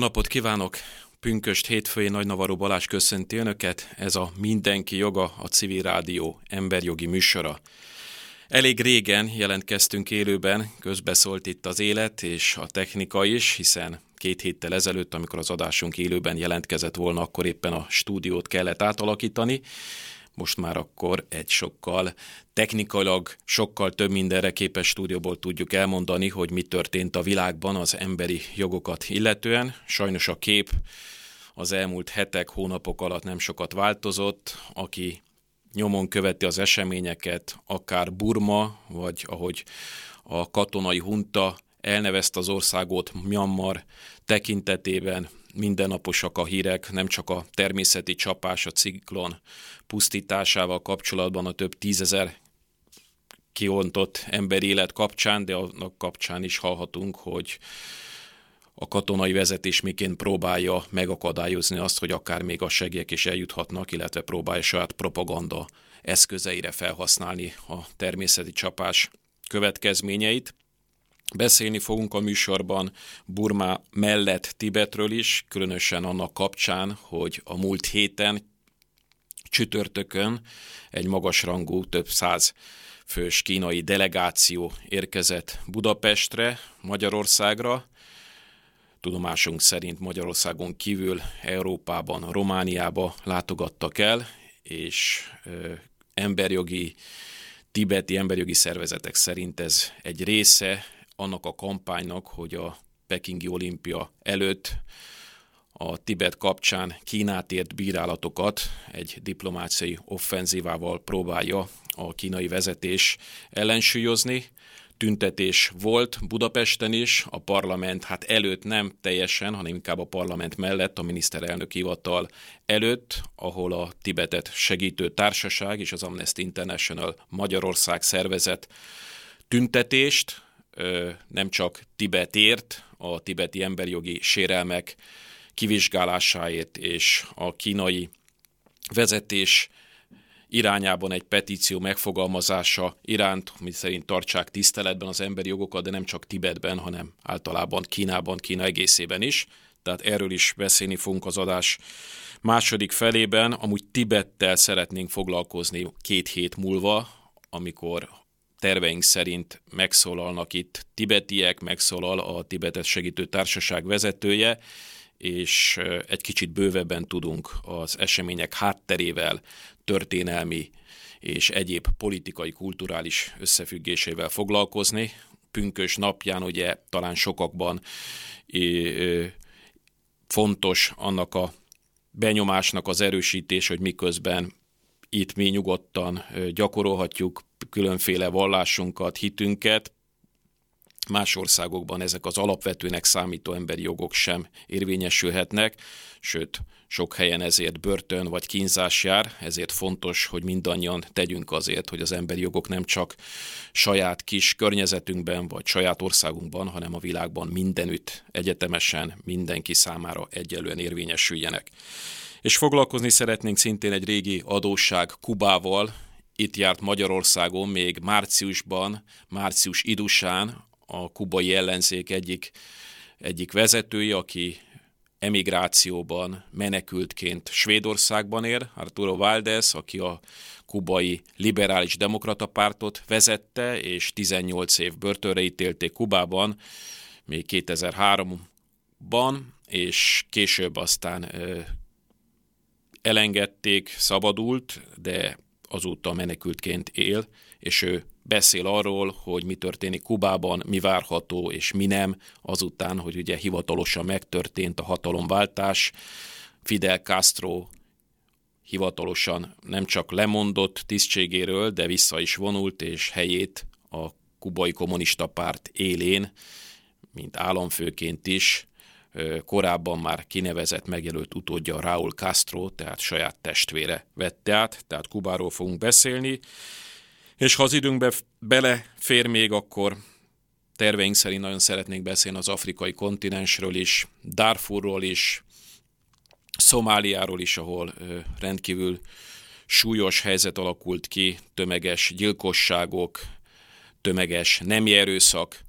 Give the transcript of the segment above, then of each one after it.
Napot kívánok! Pünköst hétfői Nagynavaró Balázs köszönti Önöket, ez a Mindenki Joga, a Civil Rádió emberjogi műsora. Elég régen jelentkeztünk élőben, közbeszólt itt az élet és a technika is, hiszen két héttel ezelőtt, amikor az adásunk élőben jelentkezett volna, akkor éppen a stúdiót kellett átalakítani, most már akkor egy sokkal technikailag sokkal több mindenre képes stúdióból tudjuk elmondani, hogy mi történt a világban az emberi jogokat illetően. Sajnos a kép az elmúlt hetek, hónapok alatt nem sokat változott. Aki nyomon követi az eseményeket, akár Burma, vagy ahogy a katonai hunta elnevezte az országot Myanmar tekintetében, mindennaposak a hírek, nem csak a természeti csapás, a ciklon pusztításával kapcsolatban a több tízezer kiontott emberi élet kapcsán, de annak kapcsán is hallhatunk, hogy a katonai vezetés miként próbálja megakadályozni azt, hogy akár még a segélyek is eljuthatnak, illetve próbálja saját propaganda eszközeire felhasználni a természeti csapás következményeit. Beszélni fogunk a műsorban Burma mellett Tibetről is, különösen annak kapcsán, hogy a múlt héten csütörtökön egy magasrangú, több száz fős kínai delegáció érkezett Budapestre, Magyarországra. Tudomásunk szerint Magyarországon kívül Európában, Romániába látogattak el, és ö, emberjogi, tibeti emberjogi szervezetek szerint ez egy része annak a kampánynak, hogy a Pekingi olimpia előtt a Tibet kapcsán Kínát ért bírálatokat egy diplomáciai offenzívával próbálja a kínai vezetés ellensúlyozni. Tüntetés volt Budapesten is, a parlament hát előtt nem teljesen, hanem inkább a parlament mellett, a miniszterelnök hivatal előtt, ahol a Tibetet segítő társaság és az Amnesty International Magyarország szervezet tüntetést, nem csak Tibetért, a tibeti emberjogi sérelmek kivizsgálásáért és a kínai vezetés irányában egy petíció megfogalmazása iránt, mi szerint tartsák tiszteletben az emberi jogokat, de nem csak Tibetben, hanem általában Kínában, Kína egészében is. Tehát erről is beszélni fogunk az adás második felében. Amúgy Tibettel szeretnénk foglalkozni két hét múlva, amikor terveink szerint megszólalnak itt tibetiek, megszólal a Tibetet segítő társaság vezetője, és egy kicsit bővebben tudunk az események hátterével, történelmi és egyéb politikai, kulturális összefüggésével foglalkozni. Pünkös napján ugye talán sokakban fontos annak a benyomásnak az erősítés, hogy miközben itt mi nyugodtan gyakorolhatjuk különféle vallásunkat, hitünket, Más országokban ezek az alapvetőnek számító emberi jogok sem érvényesülhetnek, sőt, sok helyen ezért börtön vagy kínzás jár, ezért fontos, hogy mindannyian tegyünk azért, hogy az emberi jogok nem csak saját kis környezetünkben vagy saját országunkban, hanem a világban mindenütt egyetemesen mindenki számára egyelően érvényesüljenek. És foglalkozni szeretnénk szintén egy régi adósság Kubával, itt járt Magyarországon még márciusban, március idusán a kubai ellenzék egyik, egyik vezetője, aki emigrációban menekültként Svédországban ér, Arturo Valdez, aki a kubai liberális demokrata pártot vezette, és 18 év börtönre ítélték Kubában, még 2003-ban, és később aztán elengedték, szabadult, de azóta menekültként él, és ő beszél arról, hogy mi történik Kubában, mi várható és mi nem, azután, hogy ugye hivatalosan megtörtént a hatalomváltás, Fidel Castro hivatalosan nem csak lemondott tisztségéről, de vissza is vonult, és helyét a kubai kommunista párt élén, mint államfőként is, korábban már kinevezett, megjelölt utódja Raúl Castro, tehát saját testvére vette át, tehát Kubáról fogunk beszélni, és ha az időnkbe belefér még, akkor terveink szerint nagyon szeretnék beszélni az afrikai kontinensről is, Darfurról is, Szomáliáról is, ahol rendkívül súlyos helyzet alakult ki, tömeges gyilkosságok, tömeges nemi erőszak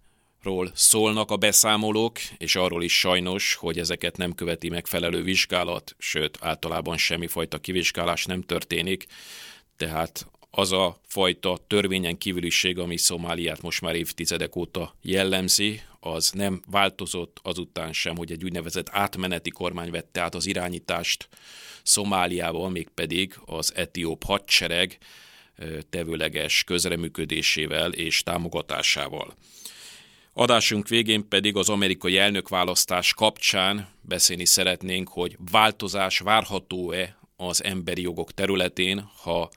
ról szólnak a beszámolók, és arról is sajnos, hogy ezeket nem követi megfelelő vizsgálat, sőt, általában semmifajta kivizsgálás nem történik, tehát az a fajta törvényen kívüliség, ami Szomáliát most már évtizedek óta jellemzi, az nem változott azután sem, hogy egy úgynevezett átmeneti kormány vette át az irányítást Szomáliában, mégpedig az etióp hadsereg tevőleges közreműködésével és támogatásával. Adásunk végén pedig az amerikai elnökválasztás kapcsán beszélni szeretnénk, hogy változás várható-e az emberi jogok területén, ha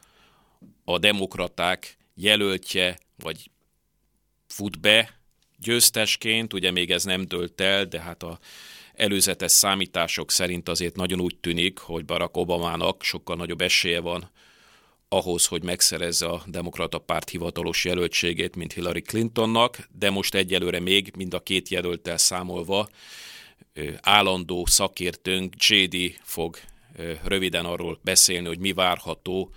a demokraták jelöltje vagy fut be győztesként, ugye még ez nem dölt el, de hát a előzetes számítások szerint azért nagyon úgy tűnik, hogy Barack Obamának sokkal nagyobb esélye van ahhoz, hogy megszerezze a demokrata párt hivatalos jelöltségét, mint Hillary Clintonnak, de most egyelőre még mind a két jelöltel számolva állandó szakértőnk JD fog röviden arról beszélni, hogy mi várható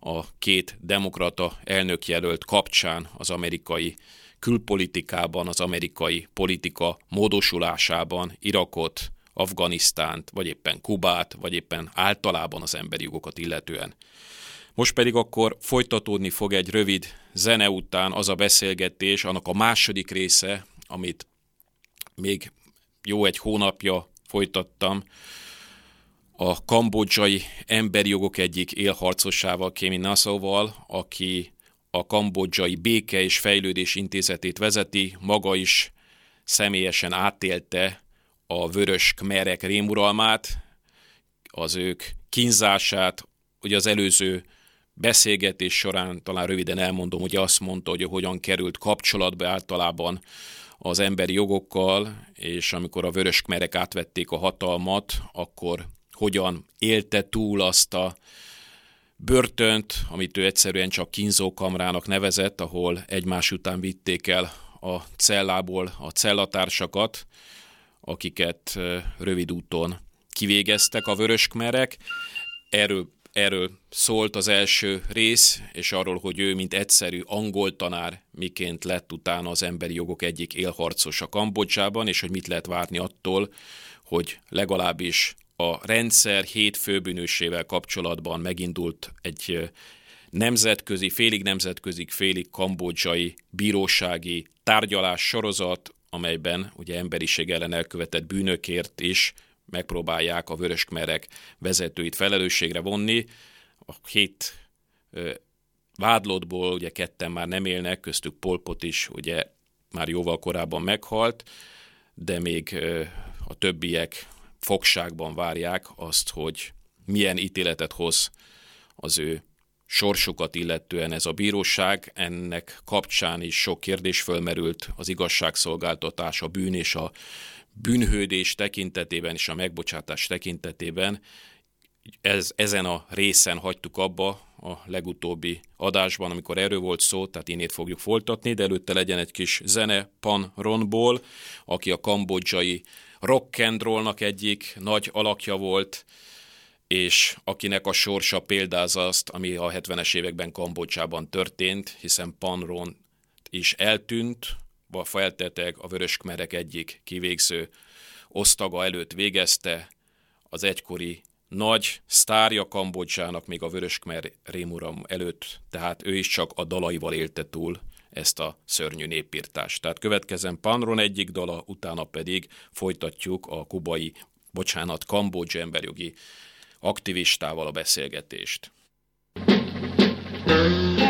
a két demokrata elnökjelölt kapcsán az amerikai külpolitikában, az amerikai politika módosulásában Irakot, Afganisztánt, vagy éppen Kubát, vagy éppen általában az emberi jogokat illetően. Most pedig akkor folytatódni fog egy rövid zene után az a beszélgetés, annak a második része, amit még jó egy hónapja folytattam, a kambodzsai emberi jogok egyik élharcosával, Kémi Nassauval, aki a kambodzsai béke és fejlődés intézetét vezeti, maga is személyesen átélte a vörös kmerek rémuralmát, az ők kínzását, ugye az előző beszélgetés során talán röviden elmondom, hogy azt mondta, hogy hogyan került kapcsolatba általában az emberi jogokkal, és amikor a vörös kmerek átvették a hatalmat, akkor hogyan élte túl azt a börtönt, amit ő egyszerűen csak kínzókamrának nevezett, ahol egymás után vitték el a cellából a cellatársakat, akiket rövid úton kivégeztek a vöröskmerek. Erről Erről szólt az első rész, és arról, hogy ő, mint egyszerű angol tanár, miként lett utána az emberi jogok egyik élharcos a Kambodzsában, és hogy mit lehet várni attól, hogy legalábbis a rendszer hét főbűnösével kapcsolatban megindult egy nemzetközi, félig nemzetközi, félig kambodzsai bírósági tárgyalás sorozat, amelyben ugye emberiség ellen elkövetett bűnökért is megpróbálják a vöröskmerek vezetőit felelősségre vonni. A hét vádlottból ugye ketten már nem élnek, köztük Polpot is ugye már jóval korábban meghalt, de még a többiek fogságban várják azt, hogy milyen ítéletet hoz az ő sorsukat illetően ez a bíróság. Ennek kapcsán is sok kérdés fölmerült az igazságszolgáltatás, a bűn és a bűnhődés tekintetében és a megbocsátás tekintetében ez, ezen a részen hagytuk abba a legutóbbi adásban, amikor erről volt szó, tehát innét fogjuk folytatni, de előtte legyen egy kis zene Pan Ronból, aki a kambodzsai rock and rollnak egyik nagy alakja volt, és akinek a sorsa példáz azt, ami a 70-es években Kambodzsában történt, hiszen Pan Ron is eltűnt, felteteg a Vöröskmerek egyik kivégző osztaga előtt végezte, az egykori nagy sztárja Kambodzsának még a Vöröskmer rémuram előtt, tehát ő is csak a dalaival élte túl ezt a szörnyű népírtást. Tehát következzen Panron egyik dala, utána pedig folytatjuk a kubai, bocsánat, Kambodzsa emberjogi aktivistával a beszélgetést. thank you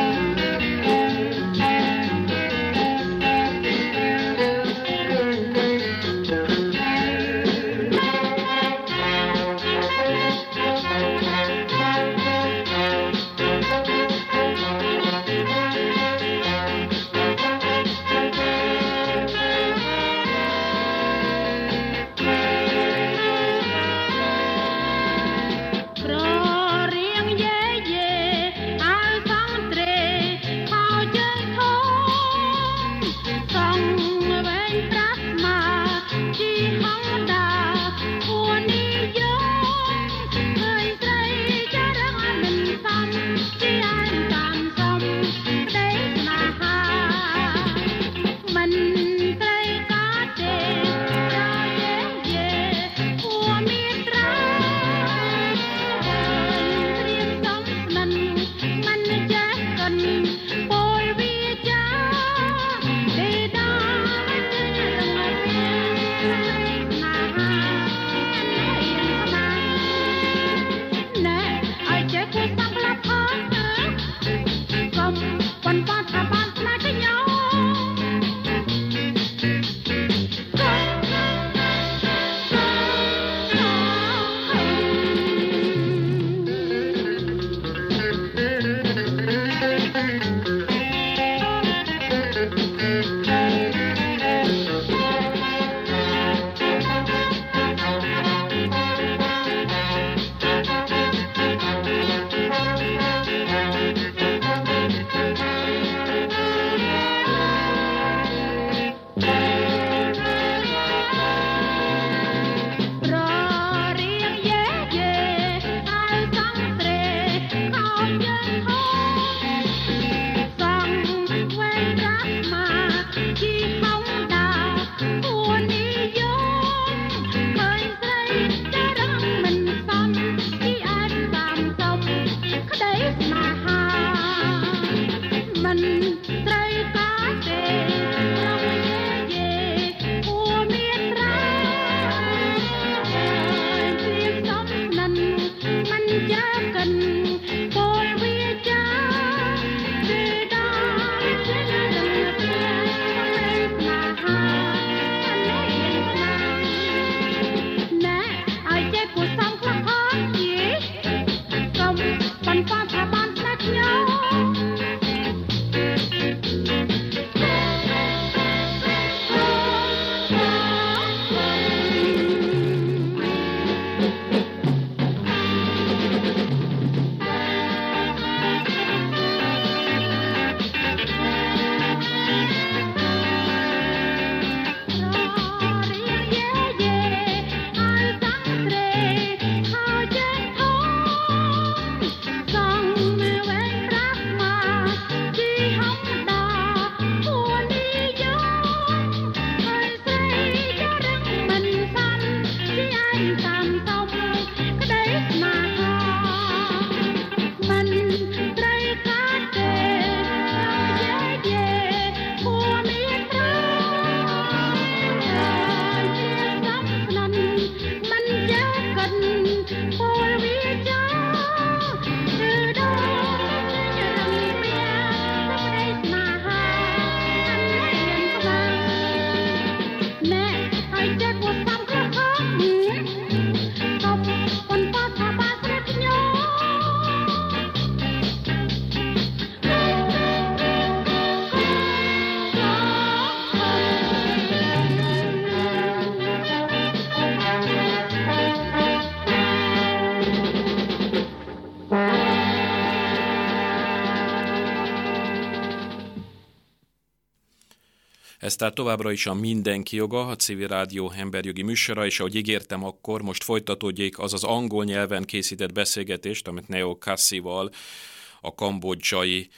tehát továbbra is a Mindenki joga, a civil rádió emberjogi műsora, és ahogy ígértem akkor, most folytatódjék az az angol nyelven készített beszélgetést, amit Neo Kassival, a kambodzsai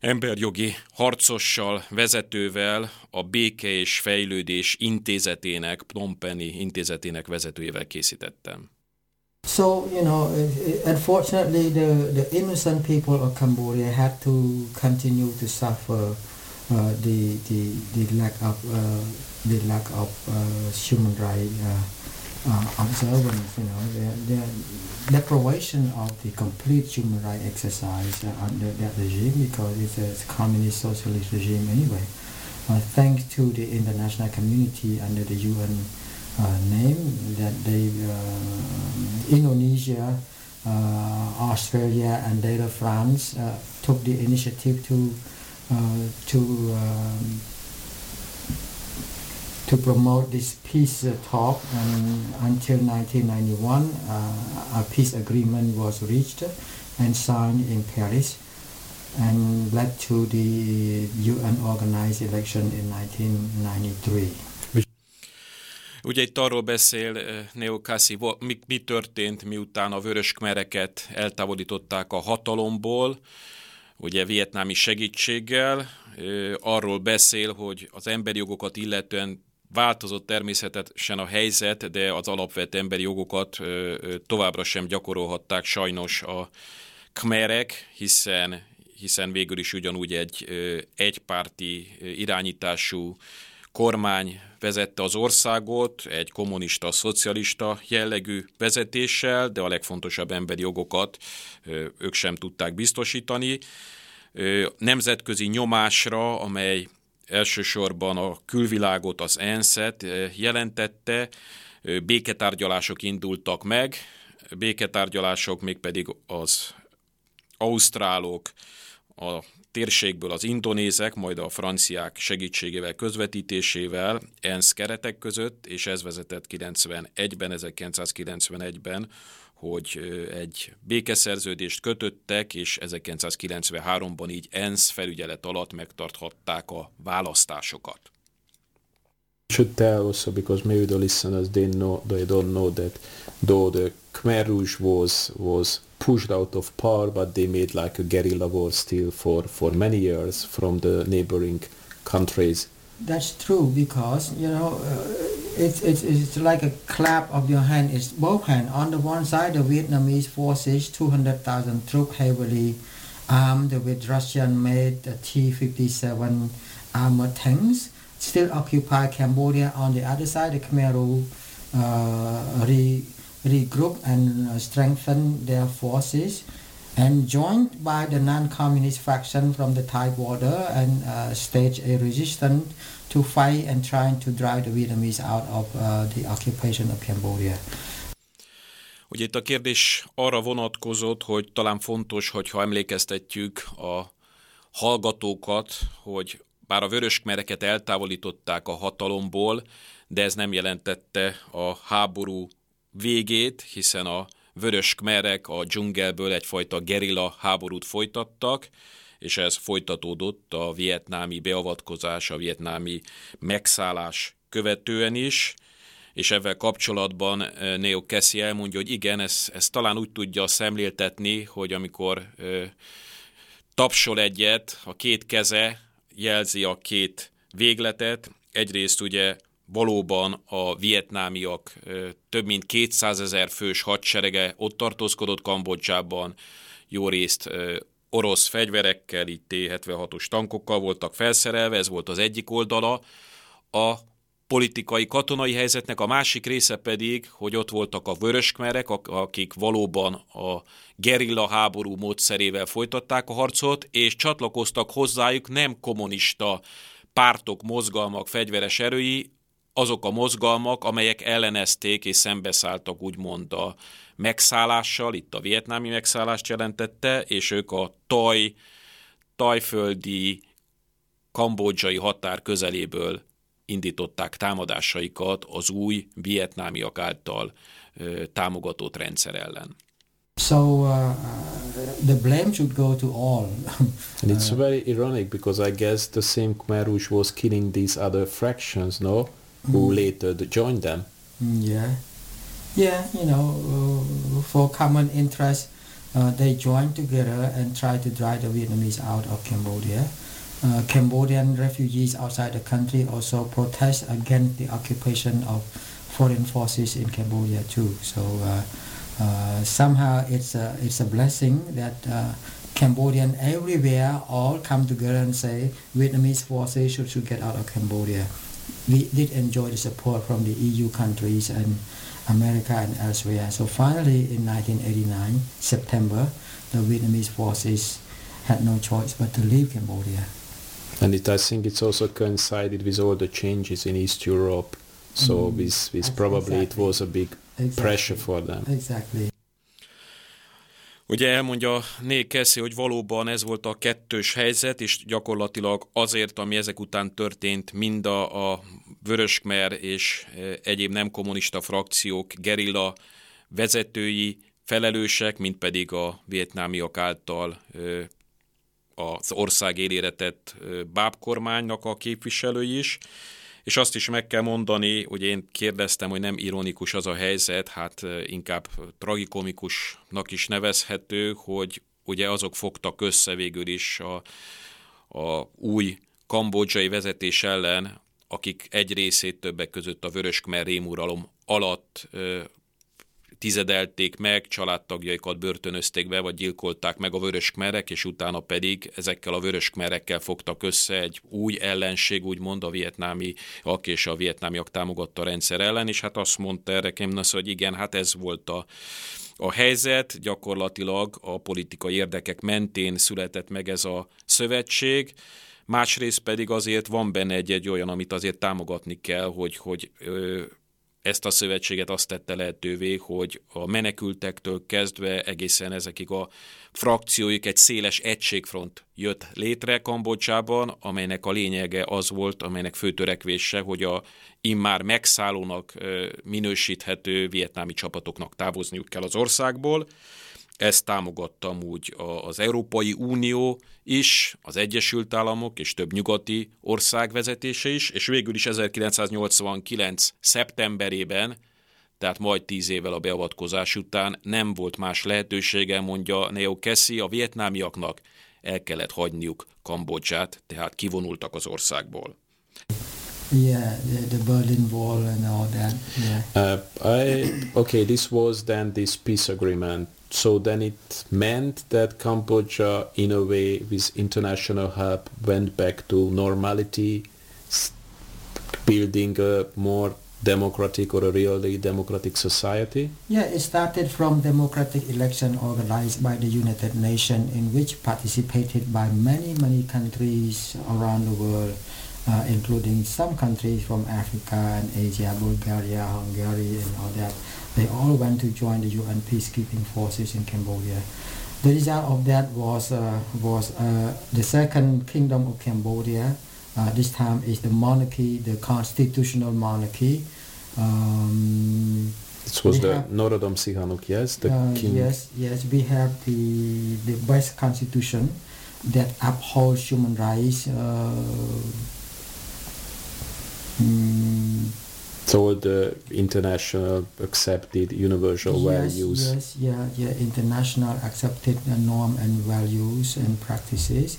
emberjogi harcossal, vezetővel, a Béke és Fejlődés Intézetének, Phnom Penhi Intézetének vezetőjével készítettem. So, you know, unfortunately, the, the innocent people of Cambodia had to continue to suffer the, the, the lack of, uh, the lack of uh, human rights uh, uh, observance, you know, the, the deprivation of the complete human rights exercise uh, under that regime because it's a communist socialist regime anyway. thanks to the international community under the UN name that they, Indonesia, Australia and later France took the initiative to uh, to um, to promote this peace uh, talk and until 1991 uh, a peace agreement was reached and signed in Paris and led to the UN organized election in 1993. Ugye itt arról beszél Neo Kassi, mi, mi történt, miután a vörös kmereket eltávolították a hatalomból, ugye vietnámi segítséggel, arról beszél, hogy az emberi jogokat illetően változott természetesen a helyzet, de az alapvető emberi jogokat továbbra sem gyakorolhatták sajnos a kmerek, hiszen hiszen végül is ugyanúgy egy egypárti irányítású kormány vezette az országot, egy kommunista, szocialista jellegű vezetéssel, de a legfontosabb emberi jogokat ők sem tudták biztosítani. Nemzetközi nyomásra, amely elsősorban a külvilágot, az ENSZ-et jelentette, béketárgyalások indultak meg, béketárgyalások mégpedig az ausztrálok, a térségből az indonézek, majd a franciák segítségével, közvetítésével ENSZ keretek között, és ez vezetett 91-ben, 1991-ben, hogy egy békeszerződést kötöttek, és 1993-ban így ENSZ felügyelet alatt megtarthatták a választásokat. should tell also because maybe the listeners they know they don't know that though the Khmer Rouge was was pushed out of power, but they made like a guerrilla war still for, for many years from the neighboring countries. That's true because you know uh, it's, it's it's like a clap of your hand. It's both hands. On the one side, the Vietnamese forces, two hundred thousand troops heavily armed with Russian-made T-57 armored tanks, still occupy Cambodia. On the other side, the Khmer Rouge uh, regroup and uh, strengthen their forces and joined by the non-communist faction from the Thai border and uh, stage a resistance to fight and trying to drive the Vietnamese out of uh, the occupation of Cambodia. Ugye itt a kérdés arra vonatkozott, hogy talán fontos, hogyha emlékeztetjük a hallgatókat, hogy bár a vöröskmereket eltávolították a hatalomból, de ez nem jelentette a háború végét, hiszen a vörös kmerek a dzsungelből egyfajta gerilla háborút folytattak, és ez folytatódott a vietnámi beavatkozás, a vietnámi megszállás követően is, és ezzel kapcsolatban eh, Neo Kessi elmondja, hogy igen, ez, ez talán úgy tudja szemléltetni, hogy amikor ö, tapsol egyet, a két keze jelzi a két végletet, egyrészt ugye valóban a vietnámiak több mint 200 ezer fős hadserege ott tartózkodott Kambodzsában, jó részt orosz fegyverekkel, itt T-76-os tankokkal voltak felszerelve, ez volt az egyik oldala. A politikai, katonai helyzetnek a másik része pedig, hogy ott voltak a vöröskmerek, akik valóban a gerilla háború módszerével folytatták a harcot, és csatlakoztak hozzájuk nem kommunista pártok, mozgalmak, fegyveres erői, azok a mozgalmak, amelyek ellenezték és szembeszálltak úgymond a megszállással, itt a vietnámi megszállást jelentette, és ők a taj, tajföldi, kambodzsai határ közeléből indították támadásaikat az új vietnámiak által ö, támogatott rendszer ellen. So uh, the blame should go to all. And it's very ironic because I guess the same Khmer Rouge was killing these other fractions, no? Who later joined them. Mm, yeah, yeah. You know, uh, for common interest, uh, they joined together and tried to drive the Vietnamese out of Cambodia. Uh, Cambodian refugees outside the country also protest against the occupation of foreign forces in Cambodia too. So uh, uh, somehow it's a it's a blessing that uh, Cambodian everywhere all come together and say Vietnamese forces should, should get out of Cambodia. We did enjoy the support from the EU countries and America and elsewhere. So finally, in 1989, September, the Vietnamese forces had no choice but to leave Cambodia. And it, I think it's also coincided with all the changes in East Europe. So Mm, with, with ex- probably it was a big Exactly. pressure for them. Exactly. Ugye elmondja Nick Casey, hogy valóban ez volt a kettős helyzet, és gyakorlatilag azért, ami ezek után történt, mind a, a Vöröskmer és e, egyéb nem kommunista frakciók, gerilla vezetői, felelősek, mint pedig a vietnámiak által ö, az ország élére tett ö, bábkormánynak a képviselői is. És azt is meg kell mondani, hogy én kérdeztem, hogy nem ironikus az a helyzet, hát inkább tragikomikusnak is nevezhető, hogy ugye azok fogtak össze végül is a, a új kambodzsai vezetés ellen, akik egy részét többek között a Vöröskmer rémuralom alatt tizedelték meg, családtagjaikat börtönözték be, vagy gyilkolták meg a vöröskmerek, és utána pedig ezekkel a vöröskmerekkel fogtak össze egy új ellenség, úgymond a vietnámiak és a vietnámiak támogatta rendszer ellen, és hát azt mondta erre Kemnasz, hogy igen, hát ez volt a, a helyzet, gyakorlatilag a politikai érdekek mentén született meg ez a szövetség, másrészt pedig azért van benne egy-egy olyan, amit azért támogatni kell, hogy, hogy ö, ezt a szövetséget azt tette lehetővé, hogy a menekültektől kezdve egészen ezekig a frakcióik egy széles egységfront jött létre Kambodzsában, amelynek a lényege az volt, amelynek fő törekvése, hogy a immár megszállónak minősíthető vietnámi csapatoknak távozniuk kell az országból. Ezt támogattam úgy az Európai Unió is, az Egyesült Államok és több nyugati ország vezetése is, és végül is 1989. szeptemberében, tehát majd tíz évvel a beavatkozás után nem volt más lehetősége, mondja Neo Kessi, a vietnámiaknak el kellett hagyniuk Kambodzsát, tehát kivonultak az országból. Yeah, the, the Berlin Wall and all that. Yeah. Uh, I, okay, this was then this peace agreement. So then it meant that Cambodia, in a way, with international help, went back to normality, building a more democratic or a really democratic society. Yeah, it started from democratic election organized by the United Nations in which participated by many, many countries around the world, uh, including some countries from Africa and Asia, Bulgaria, Hungary and all that. They all went to join the UN peacekeeping forces in Cambodia. The result of that was, uh, was uh, the second kingdom of Cambodia. Uh, this time is the monarchy, the constitutional monarchy. Um, It was the have- Norodom Sihanouk, yes, the uh, king. Yes, yes, we have the the best constitution that upholds human rights. Uh, mm, It's all the international accepted universal yes, values. yes, yeah, yeah, international accepted uh, norm and values and practices.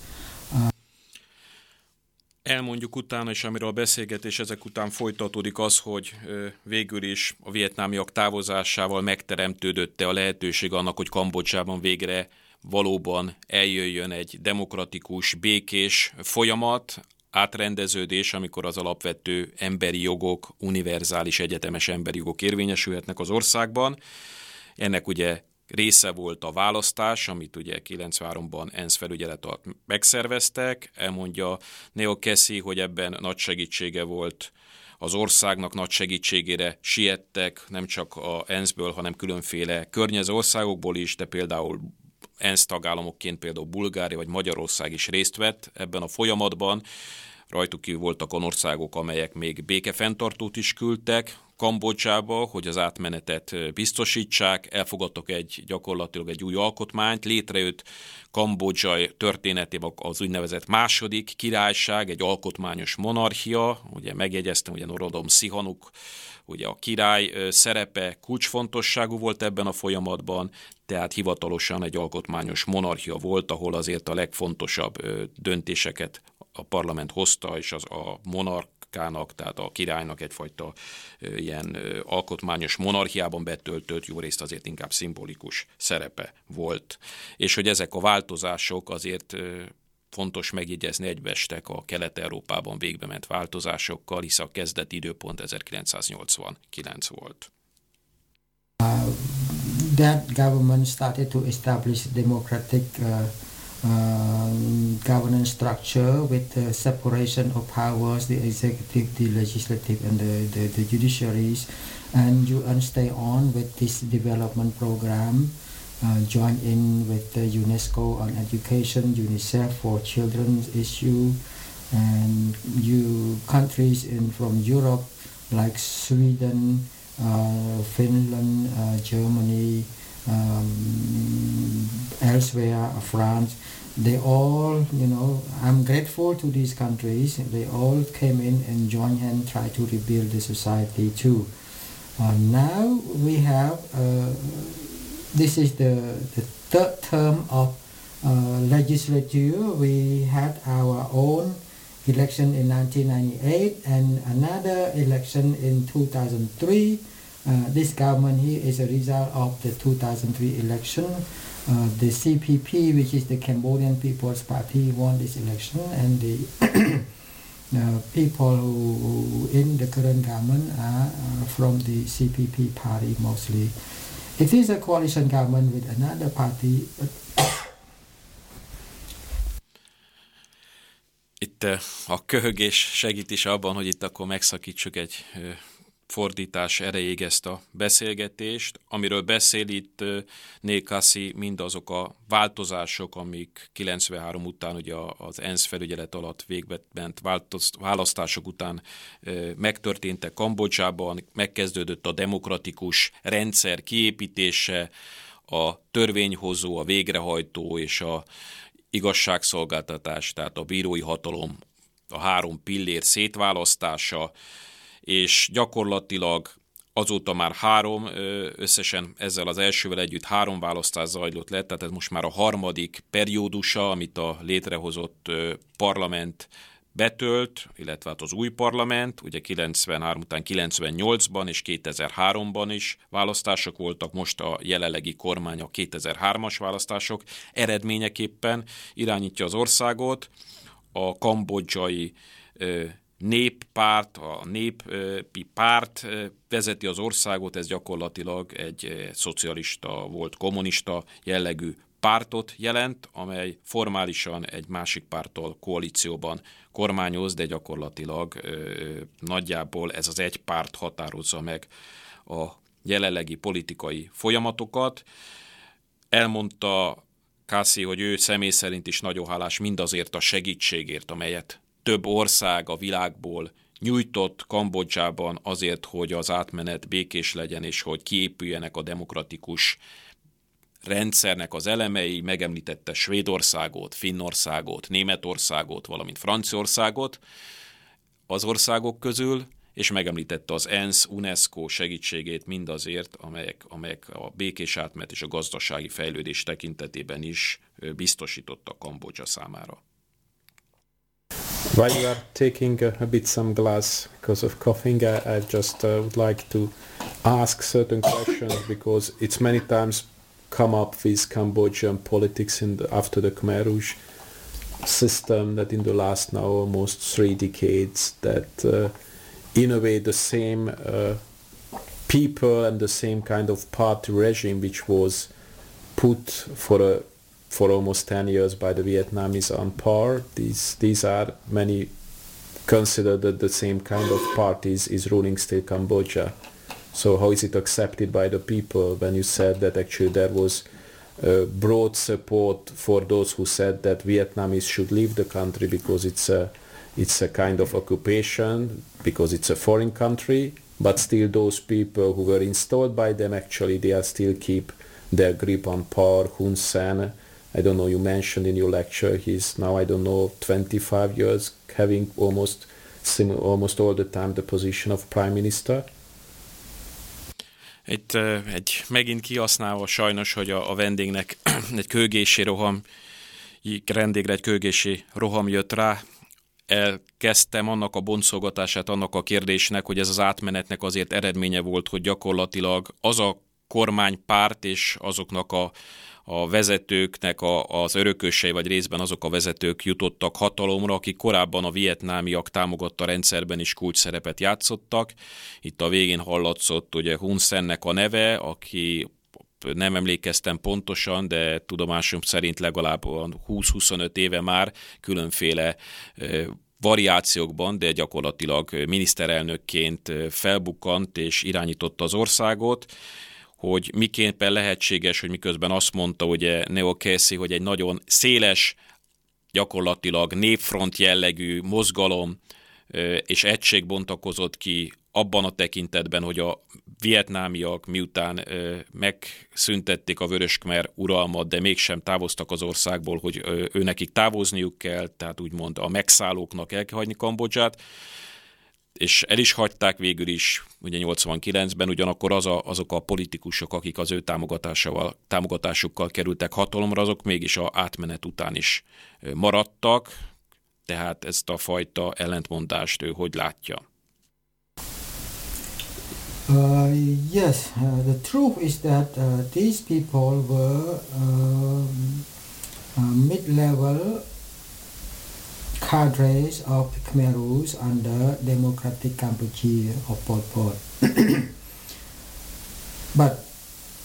Elmondjuk utána, és amiről a beszélgetés ezek után folytatódik az, hogy végül is a vietnámiak távozásával megteremtődötte a lehetőség annak, hogy Kambodzsában végre valóban eljöjjön egy demokratikus, békés folyamat, átrendeződés, amikor az alapvető emberi jogok, univerzális egyetemes emberi jogok érvényesülhetnek az országban. Ennek ugye része volt a választás, amit ugye 93-ban ENSZ felügyelet alatt megszerveztek. Elmondja Neo Kessi, hogy ebben nagy segítsége volt az országnak nagy segítségére siettek, nem csak a ENSZ-ből, hanem különféle környező országokból is, de például ENSZ tagállamokként például Bulgária vagy Magyarország is részt vett ebben a folyamatban. rajtuk kívül voltak olyan országok, amelyek még békefenntartót is küldtek, Kambodzsába, hogy az átmenetet biztosítsák, elfogadtak egy gyakorlatilag egy új alkotmányt, létrejött Kambodzsa történetében az úgynevezett második királyság, egy alkotmányos monarchia, ugye megjegyeztem, ugye Norodom Szihanuk, ugye a király szerepe kulcsfontosságú volt ebben a folyamatban, tehát hivatalosan egy alkotmányos monarchia volt, ahol azért a legfontosabb döntéseket a parlament hozta, és az a monarch monarkának, tehát a királynak egyfajta ilyen alkotmányos monarchiában betöltött, jó részt azért inkább szimbolikus szerepe volt. És hogy ezek a változások azért fontos megjegyezni egybestek a Kelet-Európában végbe ment változásokkal, hisz a kezdeti időpont 1989 volt. Uh, that government started to establish democratic uh, Um, governance structure with the separation of powers, the executive, the legislative, and the, the, the judiciaries. And UN stay on with this development program, uh, join in with the UNESCO on education, UNICEF for children's issue, and you countries in from Europe like Sweden, uh, Finland, uh, Germany, um, elsewhere, France, they all, you know, I'm grateful to these countries. They all came in and joined and tried to rebuild the society too. Uh, now we have, uh, this is the, the third term of uh, legislature. We had our own election in 1998 and another election in 2003 uh, this government here is a result of the 2003 election. Uh, the CPP, which is the Cambodian People's Party, won this election, and the uh, people who, in the current government are uh, from the CPP party mostly. It is a coalition government with another party. Itt a köhögés segít is abban, hogy itt akkor megszakítsuk egy fordítás erejéig ezt a beszélgetést. Amiről beszél itt Nékaszi, mindazok a változások, amik 93 után, ugye az ENSZ felügyelet alatt végbent választások után megtörténtek Kambodzsában, megkezdődött a demokratikus rendszer kiépítése, a törvényhozó, a végrehajtó és a igazságszolgáltatás, tehát a bírói hatalom, a három pillér szétválasztása, és gyakorlatilag azóta már három, összesen ezzel az elsővel együtt három választás zajlott le, tehát ez most már a harmadik periódusa, amit a létrehozott parlament betölt, illetve hát az új parlament, ugye 93 után 98-ban és 2003-ban is választások voltak, most a jelenlegi kormány a 2003-as választások eredményeképpen irányítja az országot, a kambodzsai néppárt, a népi párt vezeti az országot, ez gyakorlatilag egy szocialista volt, kommunista jellegű pártot jelent, amely formálisan egy másik pártól koalícióban kormányoz, de gyakorlatilag nagyjából ez az egy párt határozza meg a jelenlegi politikai folyamatokat. Elmondta Kászi, hogy ő személy szerint is nagyon hálás mindazért a segítségért, amelyet több ország a világból nyújtott Kambodzsában azért, hogy az átmenet békés legyen, és hogy kiépüljenek a demokratikus rendszernek az elemei, megemlítette Svédországot, Finnországot, Németországot, valamint Franciaországot az országok közül, és megemlítette az ENSZ, UNESCO segítségét mindazért, amelyek, amelyek a békés átmenet és a gazdasági fejlődés tekintetében is biztosította Kambodzsa számára. While you are taking a, a bit some glass because of coughing, I, I just uh, would like to ask certain questions because it's many times come up with Cambodian politics in the, after the Khmer Rouge system that in the last now almost three decades that uh, in a way the same uh, people and the same kind of party regime which was put for a for almost 10 years by the Vietnamese on par. These, these are many consider that the same kind of parties is ruling still Cambodia. So how is it accepted by the people when you said that actually there was uh, broad support for those who said that Vietnamese should leave the country because it's a it's a kind of occupation because it's a foreign country, but still those people who were installed by them actually they are still keep their grip on power. Hun Sen, I don't know, you mentioned in your lecture, he's now, I don't know, 25 years having almost almost all the time the position of prime minister. Itt egy megint kihasználva sajnos, hogy a, a vendégnek egy kőgési roham, rendégre egy kőgési roham jött rá, elkezdtem annak a boncolgatását annak a kérdésnek, hogy ez az átmenetnek azért eredménye volt, hogy gyakorlatilag az a kormánypárt és azoknak a, a vezetőknek a, az örökösei, vagy részben azok a vezetők jutottak hatalomra, akik korábban a vietnámiak támogatta rendszerben is kulcs szerepet játszottak. Itt a végén hallatszott ugye Hun Sennek a neve, aki nem emlékeztem pontosan, de tudomásom szerint legalább 20-25 éve már különféle variációkban, de gyakorlatilag miniszterelnökként felbukkant és irányította az országot hogy miképpen lehetséges, hogy miközben azt mondta ugye Neo Casey, hogy egy nagyon széles, gyakorlatilag népfront jellegű mozgalom és egység bontakozott ki abban a tekintetben, hogy a vietnámiak miután megszüntették a vöröskmer uralmat, de mégsem távoztak az országból, hogy ő nekik távozniuk kell, tehát úgymond a megszállóknak el kell hagyni Kambodzsát, és el is hagyták végül is, ugye 89-ben, ugyanakkor az a, azok a politikusok, akik az ő támogatásával, támogatásukkal kerültek hatalomra, azok mégis a átmenet után is maradtak, tehát ezt a fajta ellentmondást ő hogy látja? Uh, yes, uh, the truth is that uh, these people were uh, uh, mid-level cadres of Khmer Rouge under Democratic Cambodia of Pol Pot. but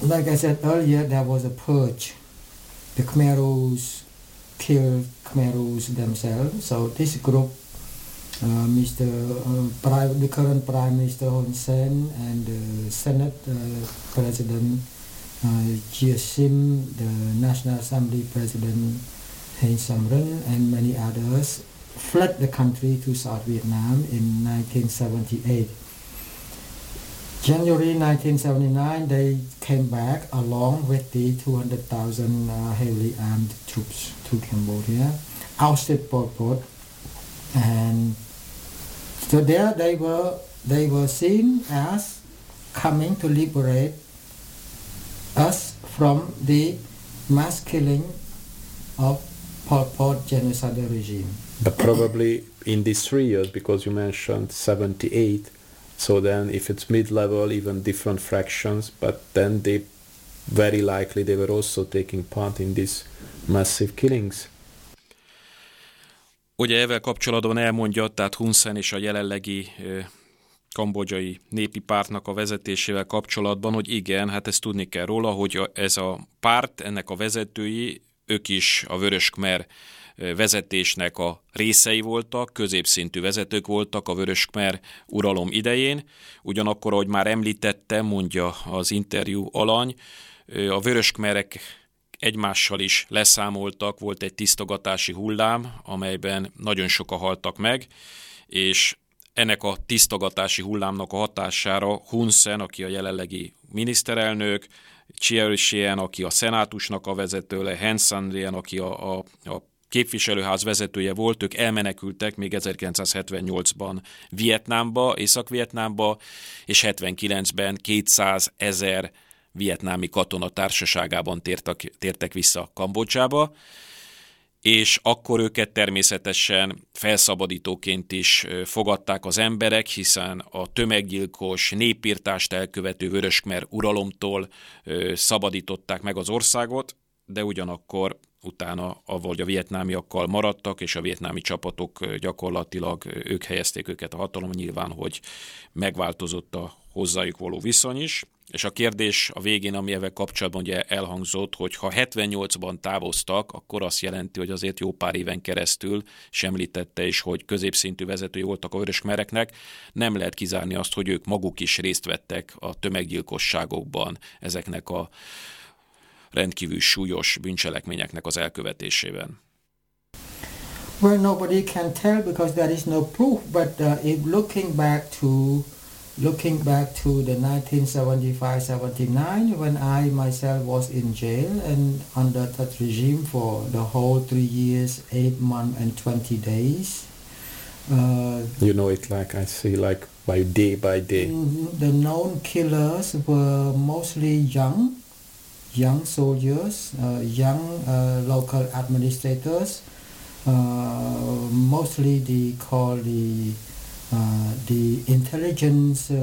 like I said earlier, there was a purge. The Khmer Rouge killed Khmer Rouge themselves. So this group, uh, Mr. Uh, Prime, the current Prime Minister Hun Sen and the Senate uh, President uh, Sim, the National Assembly President Heng Samrin and many others fled the country to South Vietnam in 1978. January 1979, they came back along with the 200,000 uh, heavily armed troops to Cambodia, ousted Pol Pot, and so there they were they were seen as coming to liberate us from the mass killing of Pol Pot genocidal regime. But probably in these three years, because you mentioned 78, so then if it's mid-level, even different fractions, but then they very likely they were also taking part in these massive killings. Ugye ezzel kapcsolatban elmondja, tehát Hun Sen és a jelenlegi kambodzsai népi pártnak a vezetésével kapcsolatban, hogy igen, hát ezt tudni kell róla, hogy ez a párt, ennek a vezetői ők is a Vörös Khmer vezetésnek a részei voltak, középszintű vezetők voltak a Vörös Khmer uralom idején. Ugyanakkor, ahogy már említettem, mondja az interjú alany, a Vörös Khmerek egymással is leszámoltak, volt egy tisztogatási hullám, amelyben nagyon sokan haltak meg, és ennek a tisztogatási hullámnak a hatására Hun Sen, aki a jelenlegi miniszterelnök, Chierishien, aki a szenátusnak a vezetője, Hensandrien, aki a, a, a képviselőház vezetője volt, ők elmenekültek még 1978-ban Vietnámba, Észak-Vietnámba, és 79-ben 200 ezer vietnámi katona társaságában tértek, tértek vissza Kambodzsába, és akkor őket természetesen felszabadítóként is fogadták az emberek, hiszen a tömeggyilkos, népírtást elkövető Vöröskmer uralomtól szabadították meg az országot, de ugyanakkor utána, avagy a vietnámiakkal maradtak, és a vietnámi csapatok gyakorlatilag ők helyezték őket a hatalom, nyilván, hogy megváltozott a hozzájuk való viszony is. És a kérdés a végén, ami ezzel kapcsolatban ugye elhangzott, hogy ha 78-ban távoztak, akkor azt jelenti, hogy azért jó pár éven keresztül, és említette is, hogy középszintű vezetői voltak a vörösmereknek, nem lehet kizárni azt, hogy ők maguk is részt vettek a tömeggyilkosságokban, ezeknek a rendkívül súlyos bűncselekményeknek az elkövetésében. Well, nobody can tell because there is no proof. But uh, if looking back to looking back to the 1975-79 when I myself was in jail and under that regime for the whole three years, eight months and 20 days. Uh, you know it like I see like by day by day. Mm-hmm. The known killers were mostly young, young soldiers, uh, young uh, local administrators, uh, mostly the called the uh, the intelligence, uh,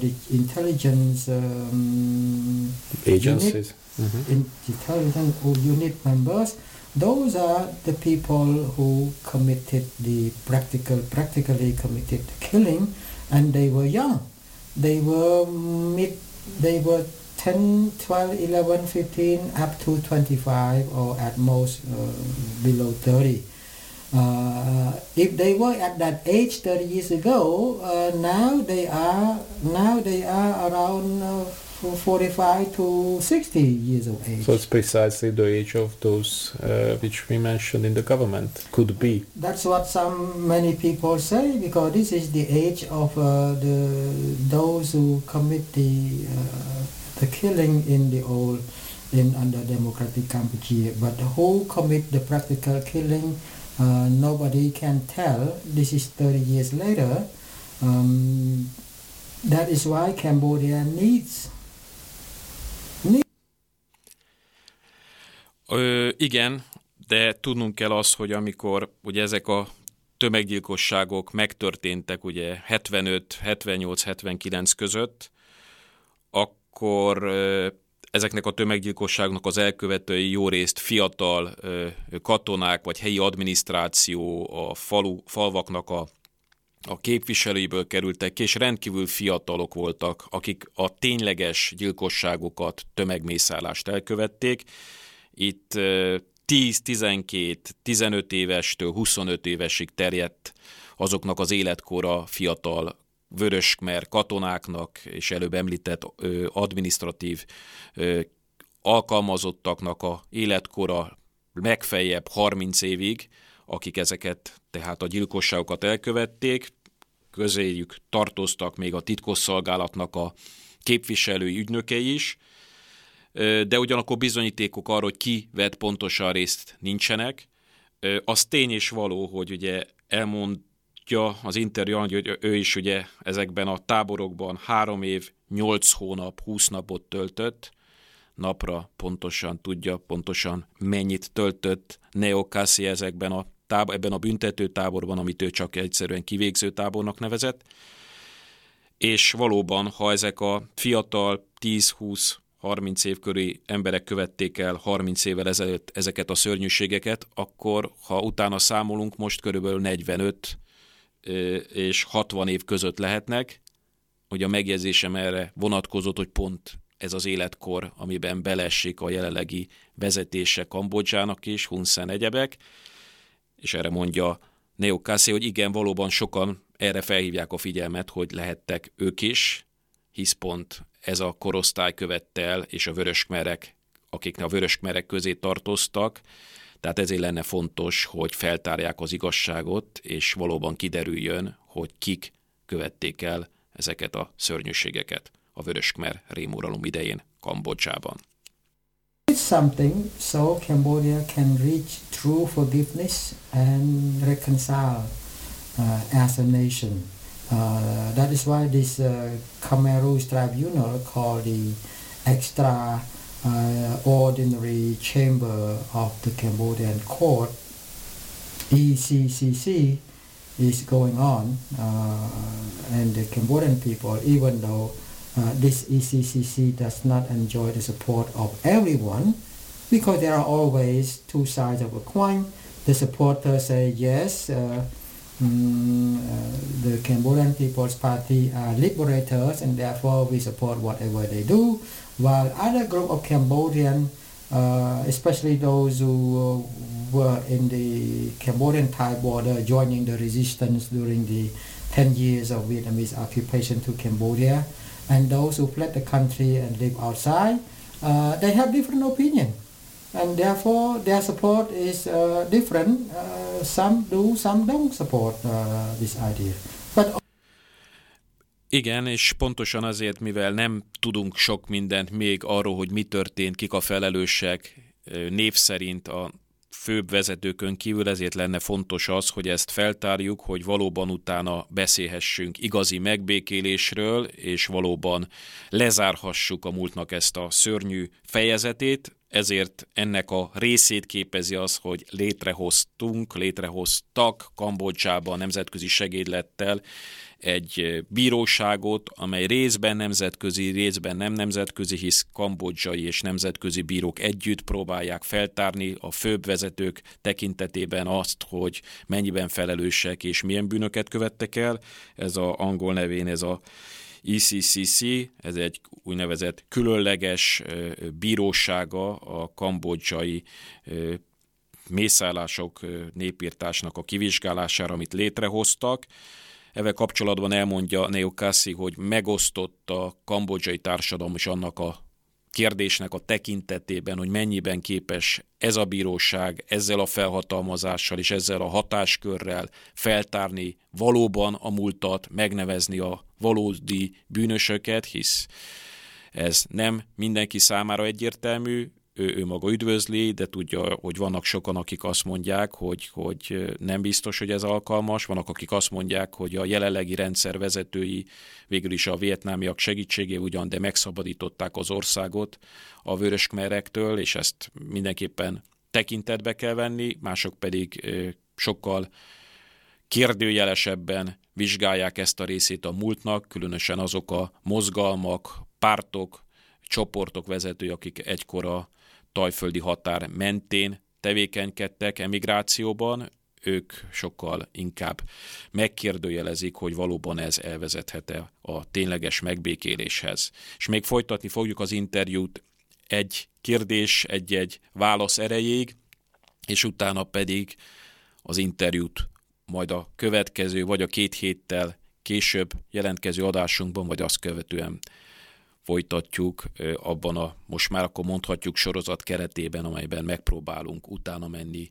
the intelligence um, agencies, mm-hmm. intelligence unit members. Those are the people who committed the practical, practically committed the killing, and they were young. They were mid, they were 10, 12, 11, 15, up to 25, or at most uh, below 30. Uh, if they were at that age 30 years ago, uh, now they are now they are around uh, 45 to 60 years of age. So it's precisely the age of those uh, which we mentioned in the government could be. That's what some many people say because this is the age of uh, the those who commit the uh, the killing in the old in under democratic Cambodia, but who commit the practical killing uh, nobody can tell. This is 30 years later. Um, that is why Cambodia needs. Ö, igen, de tudnunk kell az, hogy amikor ugye ezek a tömeggyilkosságok megtörténtek ugye 75, 78, 79 között, akkor ezeknek a tömeggyilkosságnak az elkövetői jó részt fiatal katonák vagy helyi adminisztráció, a falu, falvaknak a, a képviselőiből kerültek és rendkívül fiatalok voltak, akik a tényleges gyilkosságokat, tömegmészállást elkövették. Itt 10-12, 15 évestől 25 évesig terjedt azoknak az életkora fiatal vöröskmer katonáknak és előbb említett administratív ö, alkalmazottaknak a életkora megfeljebb 30 évig, akik ezeket, tehát a gyilkosságokat elkövették, közéjük tartoztak még a titkosszolgálatnak a képviselői ügynökei is, de ugyanakkor bizonyítékok arra, hogy ki vett pontosan részt nincsenek. Az tény és való, hogy ugye elmond, mondja az interjú, hogy ő is ugye ezekben a táborokban három év, nyolc hónap, húsz napot töltött, napra pontosan tudja, pontosan mennyit töltött Neo Cassi ezekben a tábor, ebben a büntető táborban, amit ő csak egyszerűen kivégző tábornak nevezett. És valóban, ha ezek a fiatal 10-20 30 év köré emberek követték el 30 évvel ezelőtt ezeket a szörnyűségeket, akkor ha utána számolunk, most körülbelül 45 és 60 év között lehetnek. Hogy a megjegyzésem erre vonatkozott, hogy pont ez az életkor, amiben belessék a jelenlegi vezetése Kambodzsának is, Hun Sen egyebek, és erre mondja Neo Kassi, hogy igen, valóban sokan erre felhívják a figyelmet, hogy lehettek ők is, hisz pont ez a korosztály követte el, és a vöröskmerek, akik a vöröskmerek közé tartoztak, tehát ezért lenne fontos, hogy feltárják az igazságot, és valóban kiderüljön, hogy kik követték el ezeket a szörnyűségeket a Vöröskmer rémuralom idején Kambodzsában. It's something so Cambodia can reach true forgiveness and reconcile uh, as a nation. Uh, that is why this uh, Khmer Rouge tribunal called the extra uh, ordinary chamber of the Cambodian court, ECCC, is going on, uh, and the Cambodian people, even though uh, this ECCC does not enjoy the support of everyone, because there are always two sides of a coin. The supporters say yes, uh, mm, uh, the Cambodian People's Party are liberators, and therefore we support whatever they do while other group of Cambodian, uh, especially those who were in the Cambodian-Thai border joining the resistance during the 10 years of Vietnamese occupation to Cambodia, and those who fled the country and live outside, uh, they have different opinion. and therefore their support is uh, different. Uh, some do, some don't support uh, this idea. But igen, és pontosan azért, mivel nem tudunk sok mindent még arról, hogy mi történt, kik a felelősek, név szerint a főbb vezetőkön kívül, ezért lenne fontos az, hogy ezt feltárjuk, hogy valóban utána beszélhessünk igazi megbékélésről, és valóban lezárhassuk a múltnak ezt a szörnyű fejezetét, ezért ennek a részét képezi az, hogy létrehoztunk, létrehoztak Kambodzsában nemzetközi segédlettel egy bíróságot, amely részben nemzetközi, részben nem nemzetközi, hisz kambodzsai és nemzetközi bírók együtt próbálják feltárni a főbb vezetők tekintetében azt, hogy mennyiben felelősek és milyen bűnöket követtek el. Ez a angol nevén ez a ECCC, ez egy úgynevezett különleges bírósága a kambodzsai mészállások népírtásnak a kivizsgálására, amit létrehoztak. Evel kapcsolatban elmondja Neo Kassi, hogy megosztott a kambodzsai társadalom és annak a kérdésnek a tekintetében, hogy mennyiben képes ez a bíróság ezzel a felhatalmazással és ezzel a hatáskörrel feltárni valóban a múltat, megnevezni a valódi bűnösöket, hisz ez nem mindenki számára egyértelmű, ő, ő maga üdvözli, de tudja, hogy vannak sokan, akik azt mondják, hogy, hogy nem biztos, hogy ez alkalmas, vannak, akik azt mondják, hogy a jelenlegi rendszer vezetői végül is a vietnámiak segítségével ugyan, de megszabadították az országot a vöröskmerektől, és ezt mindenképpen tekintetbe kell venni, mások pedig sokkal kérdőjelesebben vizsgálják ezt a részét a múltnak, különösen azok a mozgalmak, pártok, csoportok vezetői, akik egykor a tajföldi határ mentén tevékenykedtek emigrációban, ők sokkal inkább megkérdőjelezik, hogy valóban ez elvezethet-e a tényleges megbékéléshez. És még folytatni fogjuk az interjút egy kérdés, egy-egy válasz erejéig, és utána pedig az interjút majd a következő, vagy a két héttel később jelentkező adásunkban, vagy azt követően folytatjuk abban a, most már akkor mondhatjuk sorozat keretében, amelyben megpróbálunk utána menni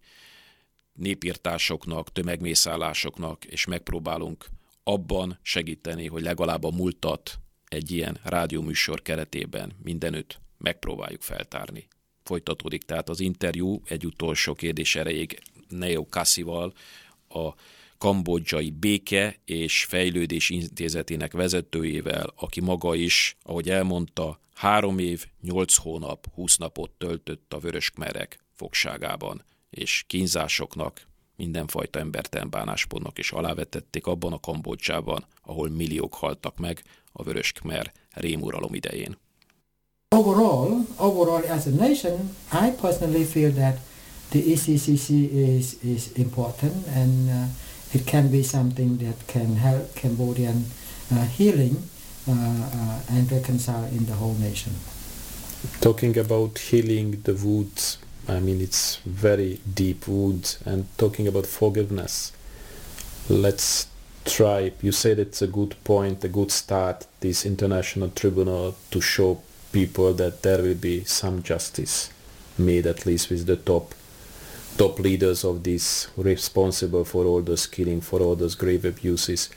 népírtásoknak, tömegmészállásoknak, és megpróbálunk abban segíteni, hogy legalább a múltat egy ilyen rádióműsor keretében mindenütt megpróbáljuk feltárni. Folytatódik tehát az interjú egy utolsó kérdés erejéig Neo Kassival, a kambodzsai béke és fejlődés intézetének vezetőjével, aki maga is, ahogy elmondta, három év, nyolc hónap, húsz napot töltött a vöröskmerek fogságában, és kínzásoknak, mindenfajta embertelen bánáspontnak is alávetették abban a Kambodzsában, ahol milliók haltak meg a vöröskmer rémuralom idején. Overall, overall as a nation, I personally feel that the ECCC is, is important and uh, it can be something that can help Cambodian uh, healing uh, uh, and reconcile in the whole nation. Talking about healing the wounds, I mean it's very deep wounds, and talking about forgiveness, let's try. You said it's a good point, a good start. This international tribunal to show people that there will be some justice made, at least with the top top leaders of this responsible for all those killing, for all those grave abuses.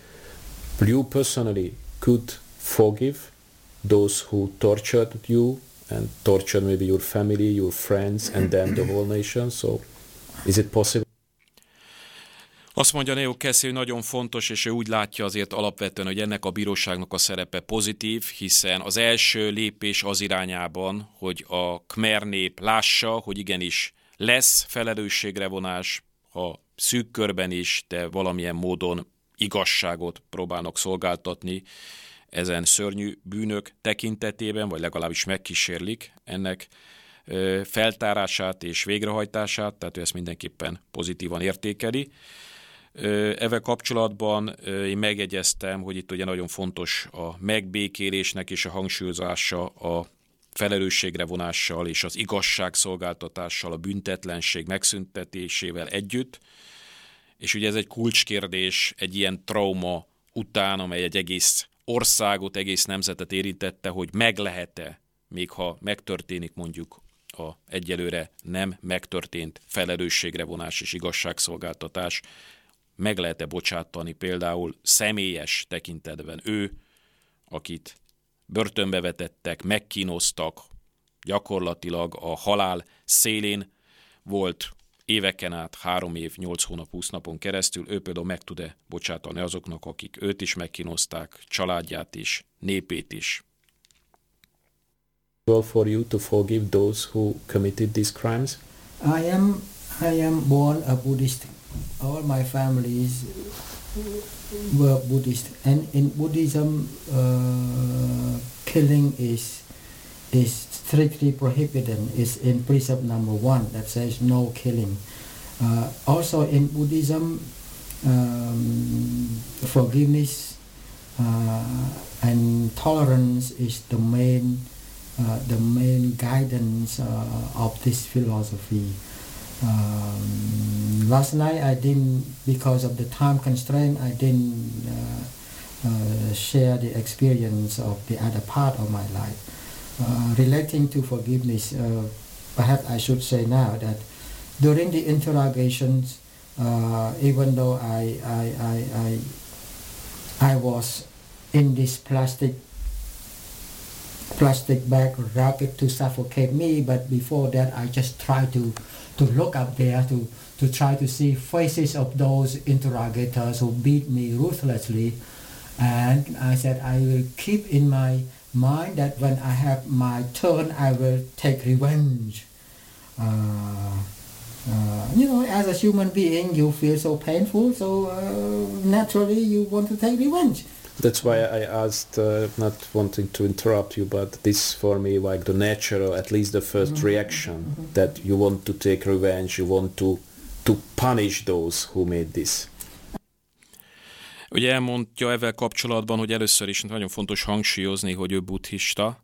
You personally could forgive those who tortured you and tortured maybe your family, your friends, and then the whole nation. So, is it possible? Azt mondja Neo Kessi, hogy nagyon fontos, és ő úgy látja azért alapvetően, hogy ennek a bíróságnak a szerepe pozitív, hiszen az első lépés az irányában, hogy a Khmer nép lássa, hogy igenis lesz felelősségre vonás, ha szűk körben is, de valamilyen módon igazságot próbálnak szolgáltatni ezen szörnyű bűnök tekintetében, vagy legalábbis megkísérlik ennek feltárását és végrehajtását, tehát ő ezt mindenképpen pozitívan értékeli. Evel kapcsolatban én megjegyeztem, hogy itt ugye nagyon fontos a megbékélésnek és a hangsúlyozása a felelősségre vonással és az igazságszolgáltatással, a büntetlenség megszüntetésével együtt. És ugye ez egy kulcskérdés egy ilyen trauma után, amely egy egész országot, egész nemzetet érintette, hogy meg lehet-e, még ha megtörténik mondjuk a egyelőre nem megtörtént felelősségre vonás és igazságszolgáltatás meg lehet-e bocsátani például személyes tekintetben ő, akit börtönbe vetettek, megkínoztak, gyakorlatilag a halál szélén volt éveken át, három év, nyolc hónap, húsz napon keresztül, ő például meg tud-e bocsátani azoknak, akik őt is megkínozták, családját is, népét is. Well for you to forgive those who committed these crimes? I am I am born a Buddhist. All my families were Buddhist, and in Buddhism, uh, killing is is strictly prohibited. It's in precept number one that says no killing. Uh, also in Buddhism, um, forgiveness uh, and tolerance is the main uh, the main guidance uh, of this philosophy. Um, last night I didn't, because of the time constraint, I didn't uh, uh, share the experience of the other part of my life. Uh, relating to forgiveness, uh, perhaps I should say now that during the interrogations, uh, even though I, I, I, I, I was in this plastic plastic bag wrapped to suffocate me, but before that I just tried to, to look up there to, to try to see faces of those interrogators who beat me ruthlessly. And I said I will keep in my mind that when I have my turn, I will take revenge. Uh, uh, you know, as a human being, you feel so painful, so uh, naturally you want to take revenge. That's why I asked, uh, not wanting to interrupt you, but this for me like the natural, at least the 1st mm-hmm. reaction mm-hmm. that you want to take revenge, you want to to punish those who made this. Ugye elmondja ezzel kapcsolatban, hogy először is nagyon fontos hangsúlyozni, hogy ő buddhista,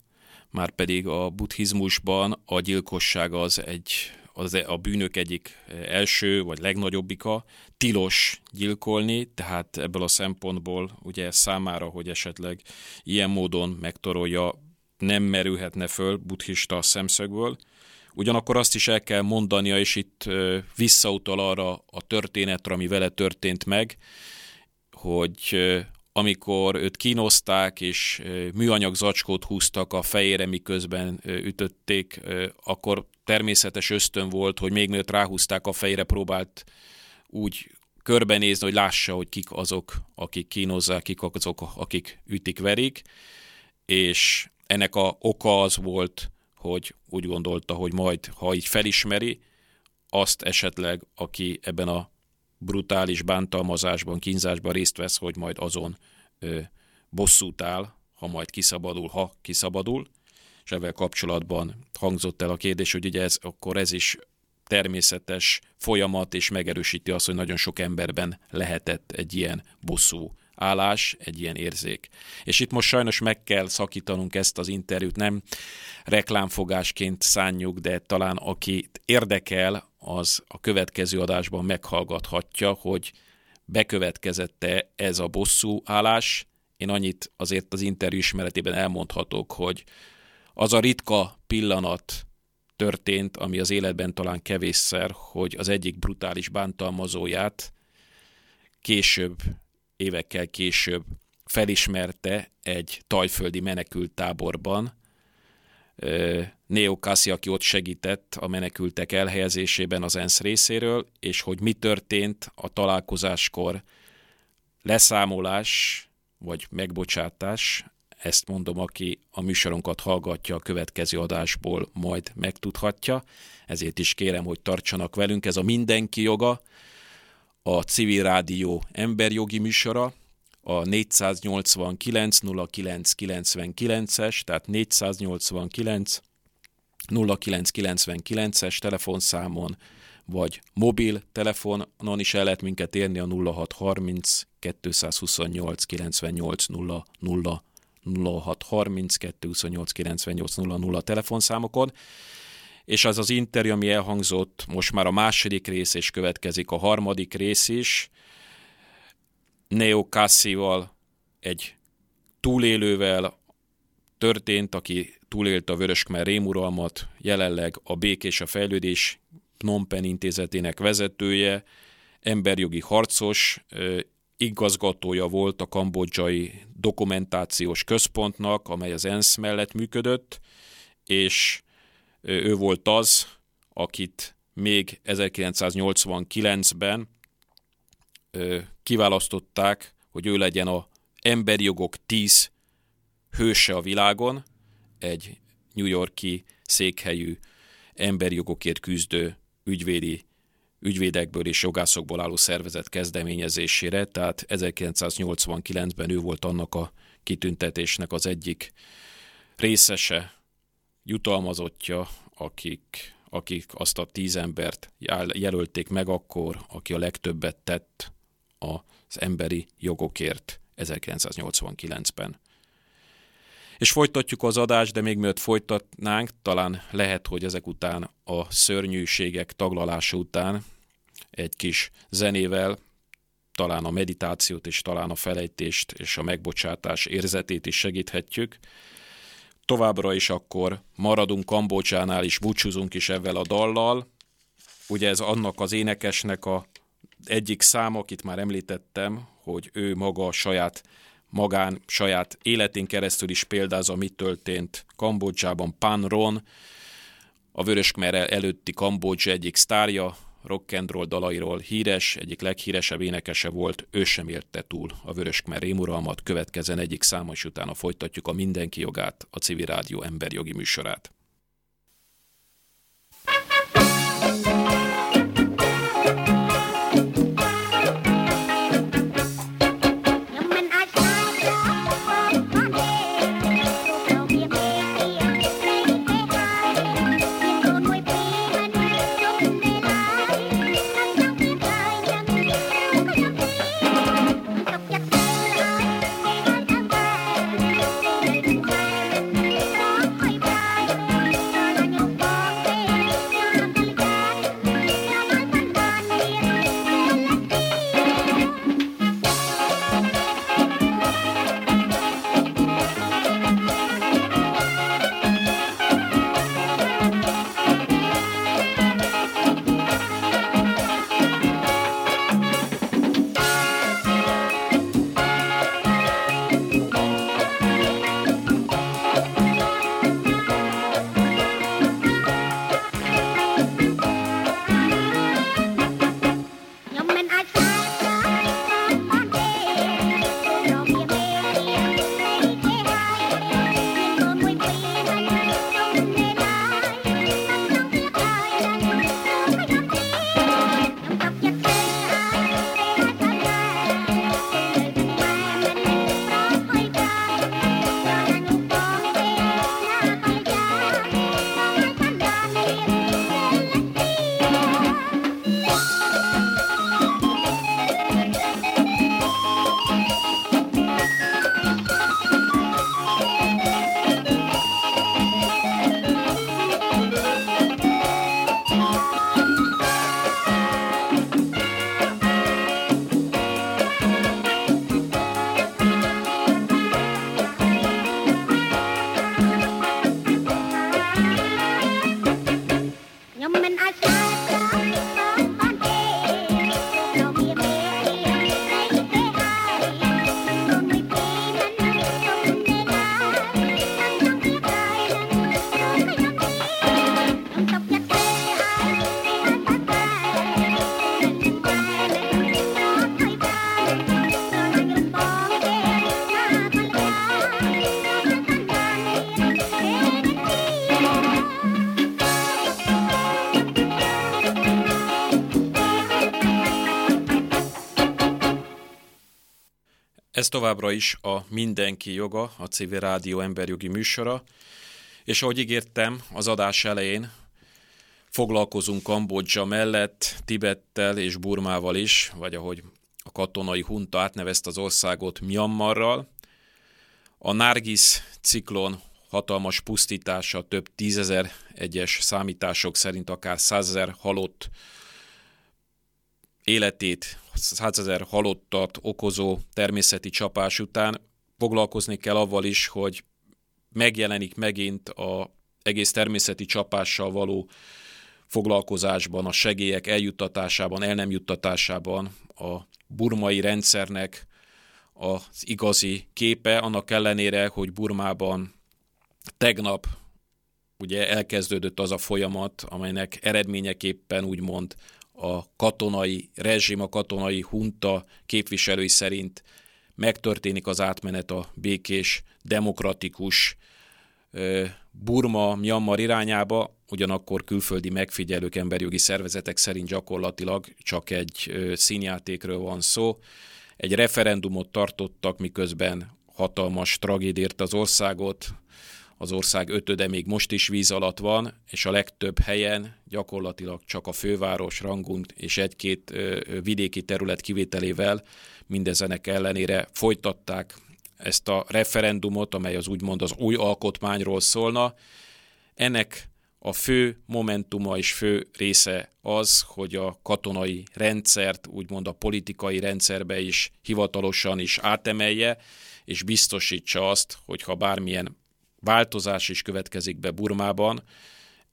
már pedig a buddhizmusban a gyilkosság az egy az a bűnök egyik első vagy legnagyobbika, tilos gyilkolni, tehát ebből a szempontból ugye számára, hogy esetleg ilyen módon megtorolja, nem merülhetne föl buddhista szemszögből. Ugyanakkor azt is el kell mondania, és itt visszautal arra a történetre, ami vele történt meg, hogy amikor őt kínozták, és műanyag zacskót húztak a fejére, miközben ütötték, akkor természetes ösztön volt, hogy még mielőtt ráhúzták a fejére, próbált úgy körbenézni, hogy lássa, hogy kik azok, akik kínozzák, kik azok, akik ütik, verik, és ennek a oka az volt, hogy úgy gondolta, hogy majd, ha így felismeri, azt esetleg, aki ebben a brutális bántalmazásban, kínzásban részt vesz, hogy majd azon ö, bosszút áll, ha majd kiszabadul, ha kiszabadul, és ezzel kapcsolatban hangzott el a kérdés, hogy ugye ez, akkor ez is természetes folyamat, és megerősíti azt, hogy nagyon sok emberben lehetett egy ilyen bosszú állás, egy ilyen érzék. És itt most sajnos meg kell szakítanunk ezt az interjút, nem reklámfogásként szánjuk, de talán aki érdekel, az a következő adásban meghallgathatja, hogy bekövetkezette ez a bosszú állás. Én annyit azért az interjú ismeretében elmondhatok, hogy az a ritka pillanat történt, ami az életben talán kevésszer, hogy az egyik brutális bántalmazóját később, évekkel később felismerte egy tajföldi menekült táborban, Neo Cassi, aki ott segített a menekültek elhelyezésében az ENSZ részéről, és hogy mi történt a találkozáskor, leszámolás vagy megbocsátás, ezt mondom, aki a műsorunkat hallgatja a következő adásból, majd megtudhatja. Ezért is kérem, hogy tartsanak velünk. Ez a Mindenki joga, a Civil Rádió emberjogi műsora, a 489 0999-es, tehát 489 0999-es telefonszámon, vagy mobil telefonon is el lehet minket érni a 0630 228 98 00 0630 228 98 00 telefonszámokon, és az az interjú, ami elhangzott, most már a második rész, és következik a harmadik rész is, Neo Cassival, egy túlélővel, történt, aki túlélte a Vöröskmer rémuralmat, jelenleg a Békés a Fejlődés Phnom Penh intézetének vezetője, emberjogi harcos, igazgatója volt a kambodzsai dokumentációs központnak, amely az ENSZ mellett működött, és ő volt az, akit még 1989-ben kiválasztották, hogy ő legyen a emberi jogok tíz hőse a világon, egy New Yorki székhelyű emberi jogokért küzdő ügyvédi ügyvédekből és jogászokból álló szervezet kezdeményezésére, tehát 1989-ben ő volt annak a kitüntetésnek az egyik részese, jutalmazottja, akik, akik azt a tíz embert jelölték meg akkor, aki a legtöbbet tett az emberi jogokért 1989-ben. És folytatjuk az adást, de még mielőtt folytatnánk, talán lehet, hogy ezek után a szörnyűségek taglalása után egy kis zenével talán a meditációt és talán a felejtést és a megbocsátás érzetét is segíthetjük. Továbbra is akkor maradunk Kambodzsánál is, búcsúzunk is ezzel a dallal. Ugye ez annak az énekesnek a egyik szám, akit már említettem, hogy ő maga a saját magán, saját életén keresztül is példázza, mit történt Kambodzsában. Pan Ron, a Vöröskmer előtti Kambodzsa egyik sztárja, rock and roll dalairól híres, egyik leghíresebb énekese volt, ő sem érte túl a Vöröskmer rémuralmat, következen egyik számos utána folytatjuk a Mindenki jogát, a Civil Rádió emberjogi műsorát. Továbbra is a Mindenki joga, a Civil Rádió emberjogi műsora, és ahogy ígértem az adás elején, foglalkozunk Kambodzsa mellett Tibettel és Burmával is, vagy ahogy a katonai hunta átnevezte az országot Myanmarral. A Nargis ciklon hatalmas pusztítása, több tízezer egyes számítások szerint akár százezer halott életét, százezer halottat okozó természeti csapás után foglalkozni kell avval is, hogy megjelenik megint a egész természeti csapással való foglalkozásban, a segélyek eljuttatásában, el nem juttatásában, a burmai rendszernek az igazi képe, annak ellenére, hogy Burmában tegnap ugye elkezdődött az a folyamat, amelynek eredményeképpen úgymond a katonai rezsim, a katonai hunta képviselői szerint megtörténik az átmenet a békés, demokratikus Burma, Myanmar irányába, ugyanakkor külföldi megfigyelők, emberjogi szervezetek szerint gyakorlatilag csak egy színjátékről van szó. Egy referendumot tartottak, miközben hatalmas tragédért az országot, az ország ötöde még most is víz alatt van, és a legtöbb helyen gyakorlatilag csak a főváros, Rangun és egy-két vidéki terület kivételével mindezenek ellenére folytatták ezt a referendumot, amely az úgymond az új alkotmányról szólna. Ennek a fő momentuma és fő része az, hogy a katonai rendszert, úgymond a politikai rendszerbe is hivatalosan is átemelje, és biztosítsa azt, hogy ha bármilyen változás is következik be Burmában,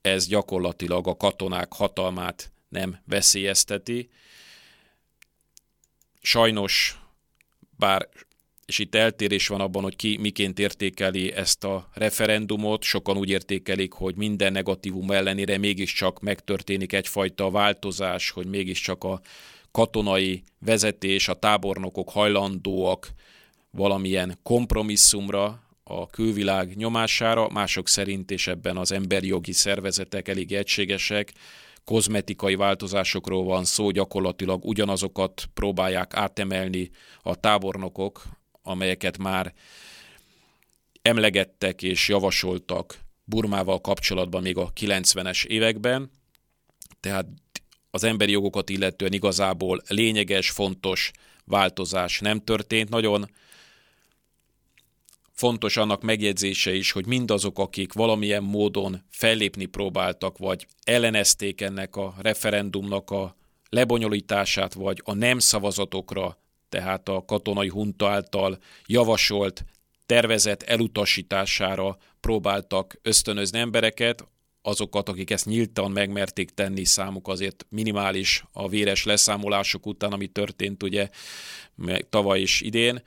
ez gyakorlatilag a katonák hatalmát nem veszélyezteti. Sajnos, bár és itt eltérés van abban, hogy ki miként értékeli ezt a referendumot. Sokan úgy értékelik, hogy minden negatívum ellenére mégiscsak megtörténik egyfajta változás, hogy mégiscsak a katonai vezetés, a tábornokok hajlandóak valamilyen kompromisszumra, a külvilág nyomására, mások szerint, és ebben az emberi jogi szervezetek elég egységesek, kozmetikai változásokról van szó, gyakorlatilag ugyanazokat próbálják átemelni a tábornokok, amelyeket már emlegettek és javasoltak Burmával kapcsolatban még a 90-es években, tehát az emberi jogokat illetően igazából lényeges, fontos változás nem történt. Nagyon Fontos annak megjegyzése is, hogy mindazok, akik valamilyen módon fellépni próbáltak, vagy ellenezték ennek a referendumnak a lebonyolítását, vagy a nem szavazatokra, tehát a katonai hunta által javasolt tervezet elutasítására próbáltak ösztönözni embereket, azokat, akik ezt nyíltan megmerték tenni, számuk azért minimális a véres leszámolások után, ami történt ugye tavaly is idén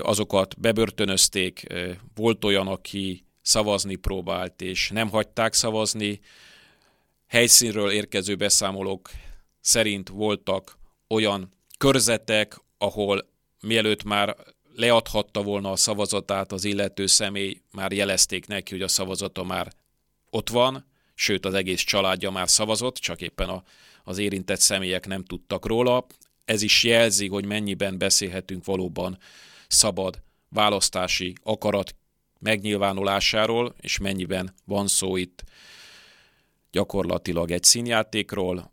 azokat bebörtönözték, volt olyan, aki szavazni próbált, és nem hagyták szavazni. Helyszínről érkező beszámolók szerint voltak olyan körzetek, ahol mielőtt már leadhatta volna a szavazatát az illető személy, már jelezték neki, hogy a szavazata már ott van, sőt az egész családja már szavazott, csak éppen a, az érintett személyek nem tudtak róla. Ez is jelzi, hogy mennyiben beszélhetünk valóban szabad választási akarat megnyilvánulásáról, és mennyiben van szó itt gyakorlatilag egy színjátékról.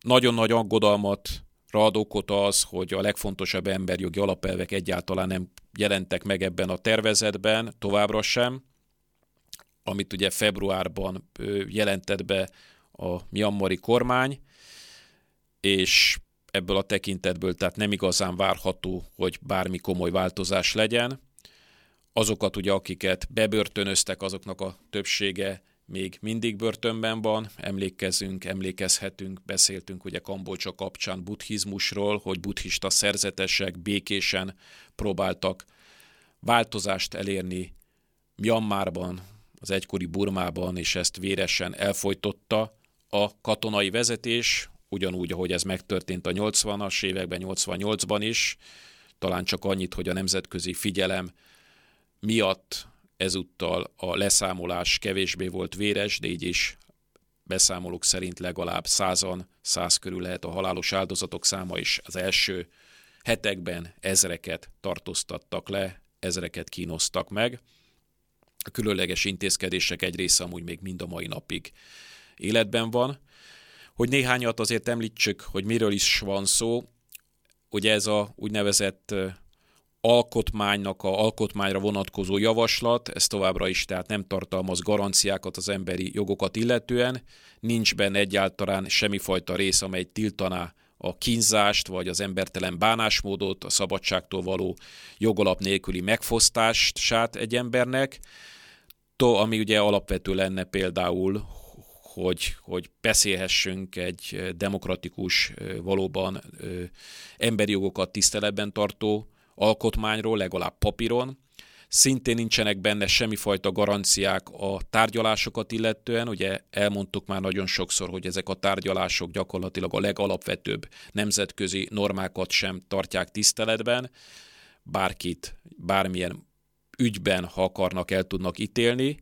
Nagyon nagy aggodalmat ad okot az, hogy a legfontosabb emberjogi alapelvek egyáltalán nem jelentek meg ebben a tervezetben, továbbra sem, amit ugye februárban jelentett be a Myanmari kormány, és ebből a tekintetből, tehát nem igazán várható, hogy bármi komoly változás legyen. Azokat ugye, akiket bebörtönöztek, azoknak a többsége még mindig börtönben van, emlékezünk, emlékezhetünk, beszéltünk ugye Kambodzsa kapcsán buddhizmusról, hogy buddhista szerzetesek békésen próbáltak változást elérni Myanmarban, az egykori Burmában, és ezt véresen elfolytotta a katonai vezetés, ugyanúgy, ahogy ez megtörtént a 80-as években, 88-ban is, talán csak annyit, hogy a nemzetközi figyelem miatt ezúttal a leszámolás kevésbé volt véres, de így is beszámolók szerint legalább százan, száz körül lehet a halálos áldozatok száma is az első hetekben ezreket tartóztattak le, ezreket kínoztak meg. A különleges intézkedések egy része amúgy még mind a mai napig életben van. Hogy néhányat azért említsük, hogy miről is van szó. Ugye ez a úgynevezett alkotmánynak a alkotmányra vonatkozó javaslat, ez továbbra is tehát nem tartalmaz garanciákat az emberi jogokat illetően, nincs benne egyáltalán semmifajta rész, amely tiltaná a kínzást, vagy az embertelen bánásmódot, a szabadságtól való jogalap nélküli megfosztását egy embernek, to, ami ugye alapvető lenne például, hogy, hogy beszélhessünk egy demokratikus, valóban emberi jogokat tiszteletben tartó alkotmányról, legalább papíron, Szintén nincsenek benne semmifajta garanciák a tárgyalásokat illetően. Ugye elmondtuk már nagyon sokszor, hogy ezek a tárgyalások gyakorlatilag a legalapvetőbb nemzetközi normákat sem tartják tiszteletben. Bárkit, bármilyen ügyben, ha akarnak, el tudnak ítélni,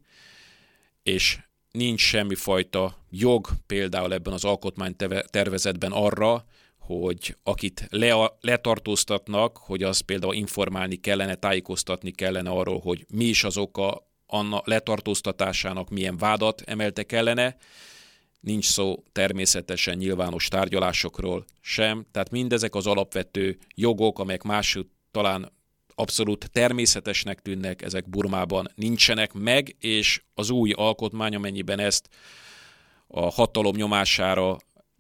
és nincs semmifajta jog például ebben az alkotmánytervezetben arra, hogy akit le, letartóztatnak, hogy az például informálni kellene, tájékoztatni kellene arról, hogy mi is az oka anna letartóztatásának, milyen vádat emeltek ellene. Nincs szó természetesen nyilvános tárgyalásokról sem, tehát mindezek az alapvető jogok, amelyek máshogy talán abszolút természetesnek tűnnek, ezek Burmában nincsenek meg, és az új alkotmány, amennyiben ezt a hatalom nyomására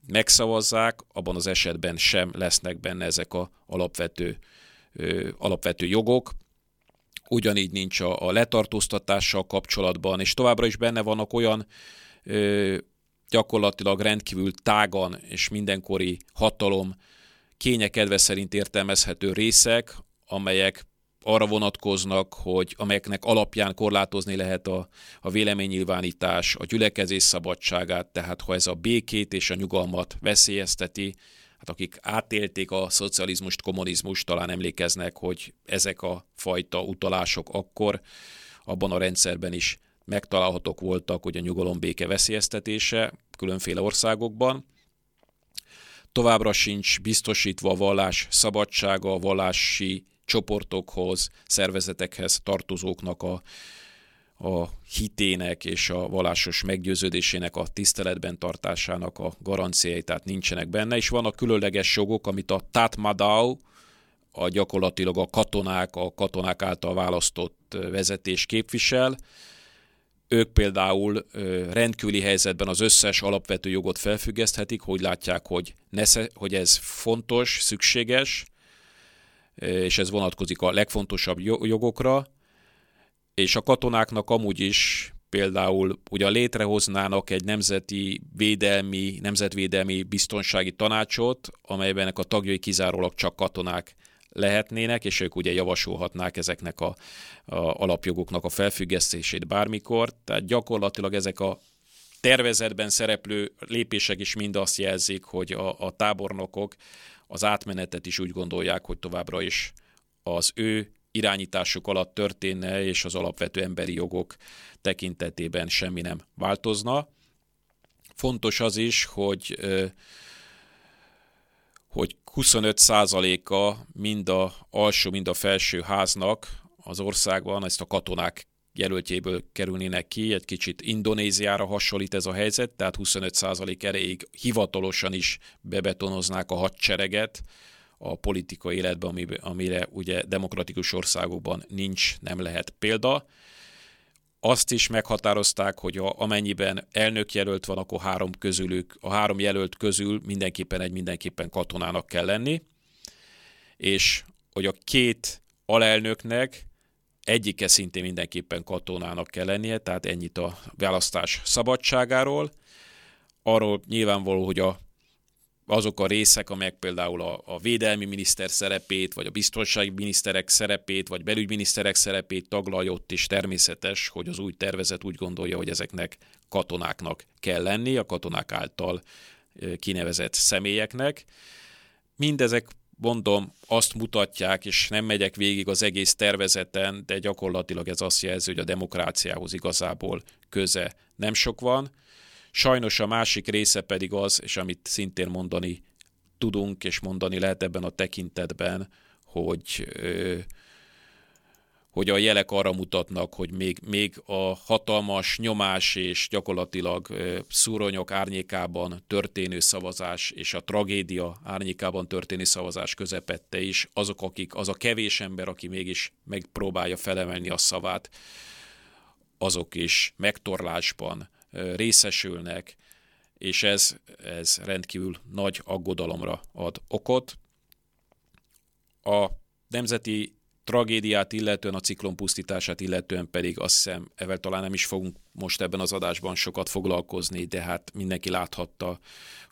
megszavazzák, abban az esetben sem lesznek benne ezek a alapvető, ö, alapvető jogok. Ugyanígy nincs a, a letartóztatással kapcsolatban, és továbbra is benne vannak olyan ö, gyakorlatilag rendkívül tágan és mindenkori hatalom kénye kedve szerint értelmezhető részek, amelyek arra vonatkoznak, hogy amelyeknek alapján korlátozni lehet a, a véleménynyilvánítás, a gyülekezés szabadságát, tehát ha ez a békét és a nyugalmat veszélyezteti, hát akik átélték a szocializmust, kommunizmust, talán emlékeznek, hogy ezek a fajta utalások akkor abban a rendszerben is megtalálhatók voltak, hogy a nyugalom béke veszélyeztetése különféle országokban. Továbbra sincs biztosítva a vallás szabadsága, a vallási csoportokhoz, szervezetekhez tartozóknak a, a hitének és a vallásos meggyőződésének a tiszteletben tartásának a garanciái, tehát nincsenek benne, és vannak különleges jogok, amit a Tatmadau, a gyakorlatilag a katonák, a katonák által választott vezetés képvisel. Ők például rendkívüli helyzetben az összes alapvető jogot felfüggeszthetik, hogy látják, hogy, nesze, hogy ez fontos, szükséges, és ez vonatkozik a legfontosabb jogokra, és a katonáknak amúgy is például ugye létrehoznának egy nemzeti védelmi, nemzetvédelmi biztonsági tanácsot, amelyben a tagjai kizárólag csak katonák lehetnének, és ők ugye javasolhatnák ezeknek a, a alapjogoknak a felfüggesztését bármikor. Tehát gyakorlatilag ezek a tervezetben szereplő lépések is mind azt jelzik, hogy a, a tábornokok az átmenetet is úgy gondolják, hogy továbbra is az ő irányításuk alatt történne, és az alapvető emberi jogok tekintetében semmi nem változna. Fontos az is, hogy hogy 25%-a mind a alsó, mind a felső háznak az országban ezt a katonák jelöltjéből kerülnének ki, egy kicsit Indonéziára hasonlít ez a helyzet, tehát 25% erejéig hivatalosan is bebetonoznák a hadsereget. A politikai életben, amire ugye demokratikus országokban nincs, nem lehet példa. Azt is meghatározták, hogy a, amennyiben elnök jelölt van, akkor három közülük, a három jelölt közül mindenképpen egy mindenképpen katonának kell lenni, és hogy a két alelnöknek egyike szintén mindenképpen katonának kell lennie, tehát ennyit a választás szabadságáról. Arról nyilvánvaló, hogy a, azok a részek, amelyek például a, a védelmi miniszter szerepét, vagy a biztonsági miniszterek szerepét, vagy belügyminiszterek szerepét taglalja, ott is természetes, hogy az új tervezet úgy gondolja, hogy ezeknek katonáknak kell lenni, a katonák által kinevezett személyeknek. Mindezek mondom, azt mutatják, és nem megyek végig az egész tervezeten, de gyakorlatilag ez azt jelzi, hogy a demokráciához igazából köze nem sok van. Sajnos a másik része pedig az, és amit szintén mondani tudunk, és mondani lehet ebben a tekintetben, hogy hogy a jelek arra mutatnak, hogy még, még a hatalmas nyomás és gyakorlatilag szúronyok árnyékában történő szavazás és a tragédia árnyékában történő szavazás közepette is azok, akik, az a kevés ember, aki mégis megpróbálja felemelni a szavát, azok is megtorlásban részesülnek, és ez, ez rendkívül nagy aggodalomra ad okot. A nemzeti tragédiát illetően, a ciklon pusztítását illetően pedig azt hiszem, evel talán nem is fogunk most ebben az adásban sokat foglalkozni, de hát mindenki láthatta,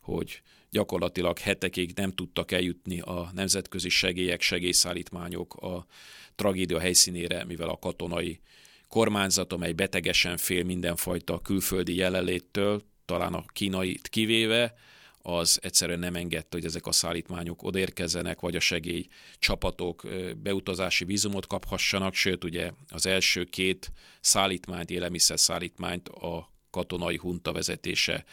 hogy gyakorlatilag hetekig nem tudtak eljutni a nemzetközi segélyek, segélyszállítmányok a tragédia helyszínére, mivel a katonai kormányzat, amely betegesen fél mindenfajta külföldi jelenléttől, talán a kínait kivéve, az egyszerűen nem engedte, hogy ezek a szállítmányok odérkezzenek, vagy a segély csapatok beutazási vízumot kaphassanak, sőt ugye az első két szállítmányt, élelmiszer szállítmányt a katonai hunta vezetése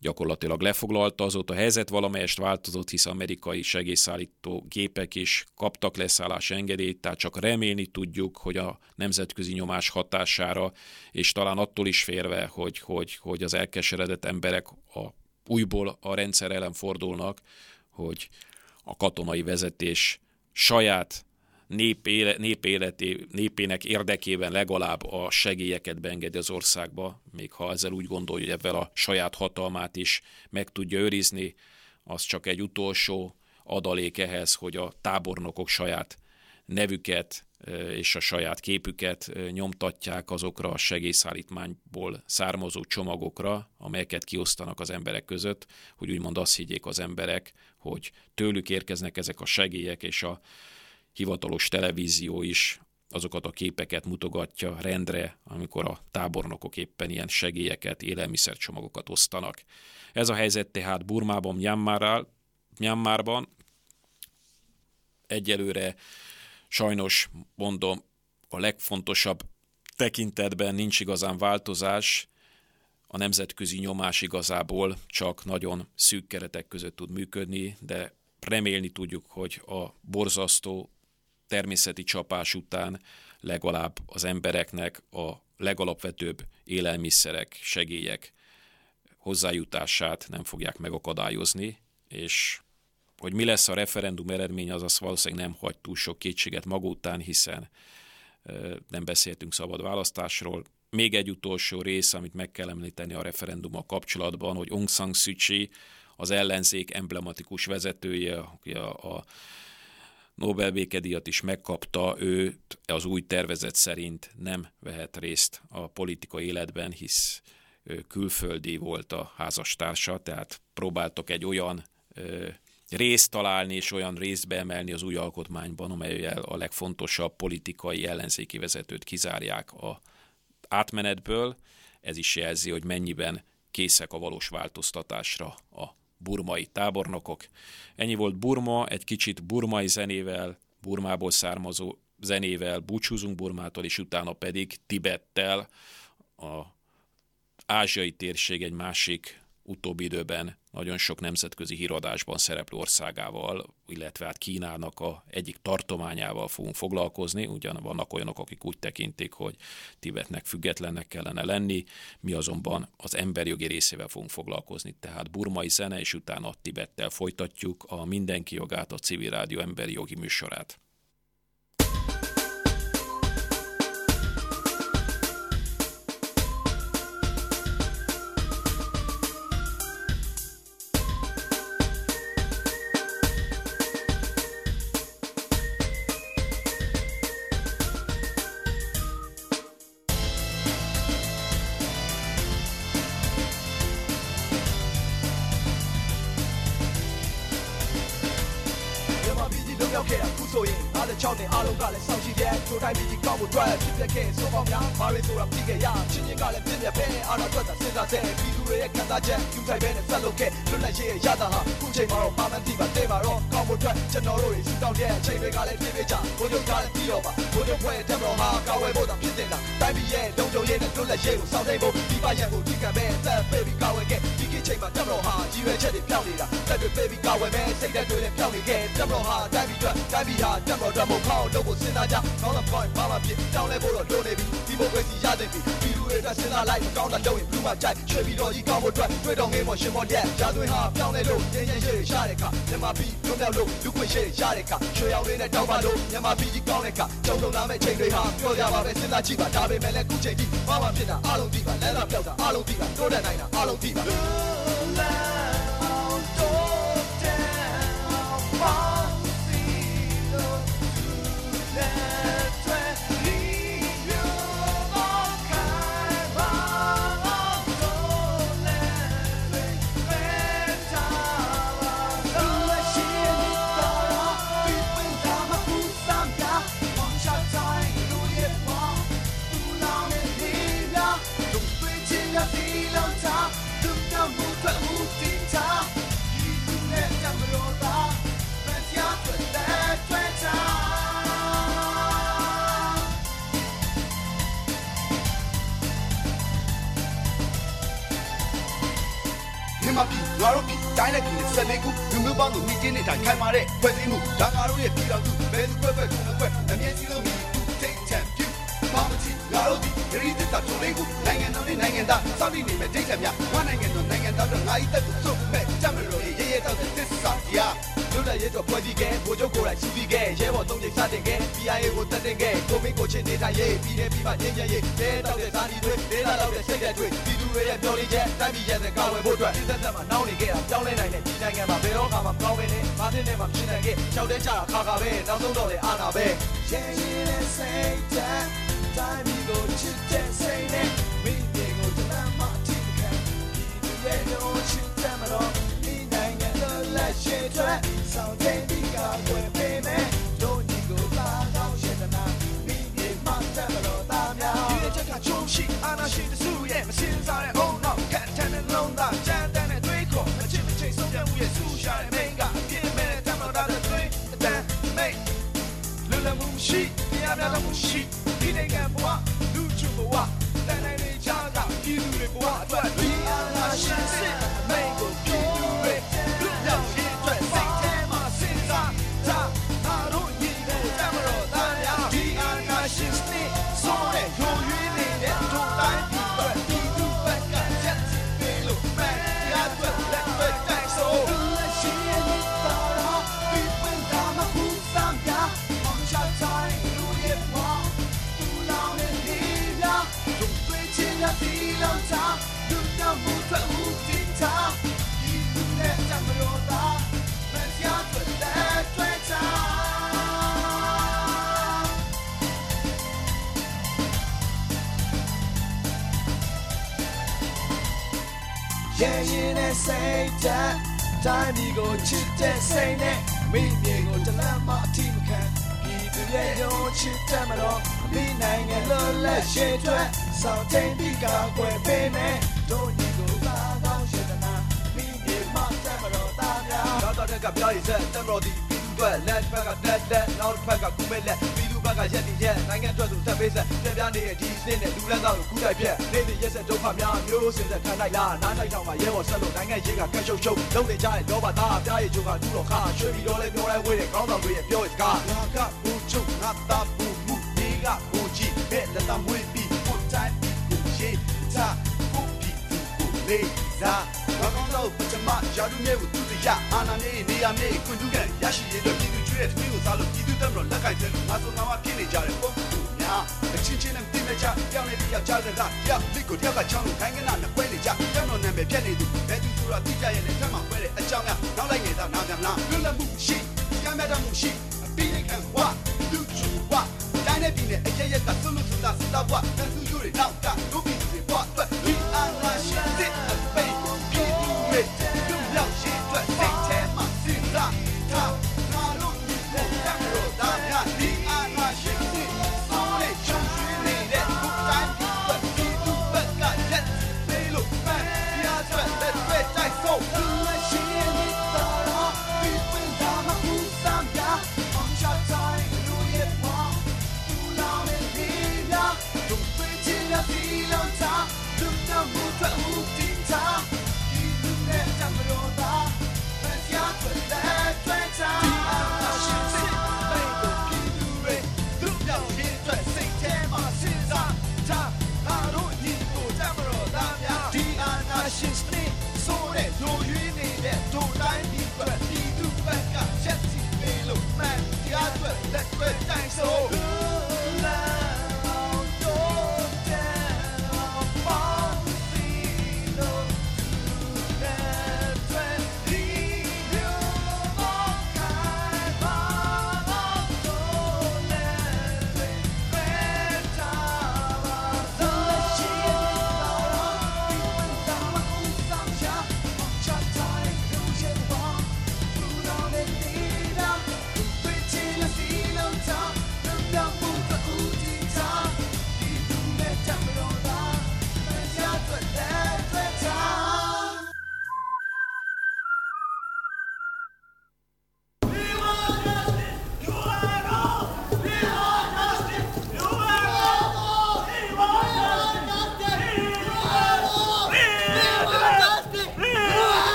gyakorlatilag lefoglalta. Azóta a helyzet valamelyest változott, hisz amerikai segélyszállító gépek is kaptak leszállás engedélyt, tehát csak remélni tudjuk, hogy a nemzetközi nyomás hatására, és talán attól is férve, hogy, hogy, hogy az elkeseredett emberek a, újból a rendszer ellen fordulnak, hogy a katonai vezetés saját nép, éle, nép életé, népének érdekében legalább a segélyeket beengedi az országba, még ha ezzel úgy gondolja, hogy ebben a saját hatalmát is meg tudja őrizni, az csak egy utolsó adalék ehhez, hogy a tábornokok saját nevüket és a saját képüket nyomtatják azokra a segélyszállítmányból származó csomagokra, amelyeket kiosztanak az emberek között, hogy úgymond azt higgyék az emberek, hogy tőlük érkeznek ezek a segélyek, és a hivatalos televízió is azokat a képeket mutogatja rendre, amikor a tábornokok éppen ilyen segélyeket, élelmiszercsomagokat osztanak. Ez a helyzet tehát Burmában, Myanmarral, Myanmarban egyelőre sajnos mondom, a legfontosabb tekintetben nincs igazán változás, a nemzetközi nyomás igazából csak nagyon szűk keretek között tud működni, de remélni tudjuk, hogy a borzasztó természeti csapás után legalább az embereknek a legalapvetőbb élelmiszerek, segélyek hozzájutását nem fogják megakadályozni, és hogy mi lesz a referendum eredmény, az azt valószínűleg nem hagy túl sok kétséget maga után, hiszen nem beszéltünk szabad választásról. Még egy utolsó rész, amit meg kell említeni a referendummal kapcsolatban, hogy Aung San Suu Kyi, az ellenzék emblematikus vezetője, aki a, a Nobel békedíjat is megkapta, ő az új tervezet szerint nem vehet részt a politikai életben, hisz külföldi volt a házastársa, tehát próbáltok egy olyan részt találni és olyan részt beemelni az új alkotmányban, amelyel a legfontosabb politikai ellenzéki vezetőt kizárják a átmenetből. Ez is jelzi, hogy mennyiben készek a valós változtatásra a burmai tábornokok. Ennyi volt Burma, egy kicsit burmai zenével, Burmából származó zenével búcsúzunk Burmától, és utána pedig Tibettel, a ázsiai térség egy másik utóbbi időben nagyon sok nemzetközi híradásban szereplő országával, illetve hát Kínának a egyik tartományával fogunk foglalkozni, ugyan vannak olyanok, akik úgy tekintik, hogy Tibetnek függetlennek kellene lenni, mi azonban az emberjogi részével fogunk foglalkozni, tehát burmai zene, és utána Tibettel folytatjuk a Mindenki jogát, a Civil Rádió emberi jogi műsorát. အားတော့အတွက်သာစဉ်းစားတဲ့ပြည်သူတွေရဲ့ခံစားချက်ယူဆိုင်ပဲနဲ့ဆက်လုပ်ခဲ့လွတ်လပ်ရေးရဲ့ရတာဟာခုချိန်မှာတော့ပါမန်တီပါတဲ့ပါတော့ကောင်းဖို့အတွက်ကျွန်တော်တို့တွေစီတောင်းတဲ့အချိန်တွေကလည်းပြည့်ပြည့်ကြဘိုးချုပ်ကလည်းပြီးတော့ပါဘိုးချုပ်ဖွဲ့တဲ့တော်ဟာကောင်းဝဲဖို့သာဖြစ်နေတာတိုင်းပြည်ရဲ့လုံခြုံရေးနဲ့လွတ်လပ်ရေးကိုစောင့်နေဖို့ဒီပါရဲ့ကိုဒီကံပဲသက်ပေးပြီးကောင်းဝဲခဲ့ဒီကိချိန်မှာတက်တော်ဟာကြီးရွယ်ချက်တွေပြောင်းနေတာတက်တွေပေးပြီးကောင်းဝဲမဲ့စိတ်သက်တွေလည်းပြောင်းနေခဲ့တက်တော်ဟာတိုင်းပြည်အတွက်တိုင်းပြည်ဟာတက်တော်တော်မဟုတ်လို့ကိုစဉ်းစားကြကောင်းတဲ့ point ဘာမှဖြစ်တောင်းလဲဖို့တော့လိုနေပြီဒီမိုကရေစီရတဲ့ပြီပြည်သူ တွေအတွက်စဉ်းစားလိုက်ကောင်းတာလုပ်ရင်ဘူးမှကြိုက်ချွေပြီးတော့ကြီးကောင်းဖို့အတွက်တွေ့တော်ငယ်မော်ရှင်မော်တဲ့ဂျာသွင်းဟာပြောင်းလဲလို့ရင်းရင်းရှိရတဲ့ခါမြန်မာပြည်လွတ်မြောက်လို့လူခွင့်ရှိရတဲ့ခါချွေအောင်လေးနဲ့တောင်းပါလို့မြန်မာပြည်ကြီးကောင်းတဲ့ခါကြုံလုံးလာမဲ့ချိန်တွေဟာပြောကြပါပဲစဉ်းစားကြည့်ပါဒါပေမဲ့လည်းခုချိန်ထိဘာမှဖြစ်တာအားလုံးသိပါလမ်းလာပြောက်တာအားလုံးသိပါတိုးတက်နိုင်တာအားလုံးသိပါ တို့ပြည်တိုင်းနဲ့ပြည်နဲ့ဆက်လေးခုလူမျိုးပေါင်းစုမိချင်းနဲ့တိုင်းခိုင်မာတဲ့ဖွဲ့စည်းမှုဒါငါတို့ရဲ့ပြည်တော်စုဘယ်သူပဲပဲခုမကွက်အမြင့်ကြီးလို့မြည်သူထိတ်ချန်ပြုမောင်ချီငါတို့ဒီဂရီတက်တာချိုလေးခုနိုင်ငံတော်နဲ့နိုင်ငံသားစောင့်တည်နေမဲ့ဒိတ်ချက်များငါနိုင်ငံတော်နိုင်ငံသားတို့ငါဤတက်ကိုစုပ်မဲ့ကြမယ်လို့ရေရဲတောက်တဲ့သစ္စာတရား လွတ်လပ်ရေးတော့ဖွဲ့စည်းခဲ့ဗိုလ်ချုပ်ကိုယ်တိုင်ရှိပြီးခဲ့ရဲဘော်သုံးချိန်စတင်ခဲ့ PIA ကိုတက်တင်ခဲ့ကိုမင်းကိုချင်းနေတာရေးပြီးတယ်ပြီးမှငင်းချင်ရေးတဲတောက်တဲ့စာဒီတွေဒေသလောက်တဲ့စိတ်တဲ့တွေပြည်သူတွေရဲ့ပြောလေးချက်တိုင်းပြည်ရဲ့ကာဝယ်ဖို့အတွက်စစ်သက်သက်မှာနှောင်းနေခဲ့တာပြောင်းလဲနိုင်တဲ့ဒီနိုင်ငံမှာဘယ်တော့မှမကောင်းပဲနဲ့ဘာဖြစ်နေမှဖြစ်နိုင်ခဲ့ရှောက်တဲ့ကြတာခါခါပဲနောက်ဆုံးတော့လေအာနာပဲရဲရဲနဲ့ လိုက်လားနားတိုက်တော့မှရဲဘော်ဆက်လို့နိုင်ငံရေးကကတ်ရှုပ်ရှုပ်လုံးနေကြတဲ့လောဘသားအပြားရဲ့ဂျိုကလူတော်ခါရွှေပြီးတော့လဲပြောလဲဝေးတဲ့ကောင်းဆောင်တွေရဲ့ပြောရစကားငါကဘူချုပ်ငါတာဘူမှုဒီကဘူကြီးဘဲလက်သမွေးပြီးကိုတိုင်းကိုရေးတာကိုပြီးကိုလေးစားဘာကောင်းတော့ပထမယာဒူမြေကိုသူတရအာနာနေနေရမြေကွန်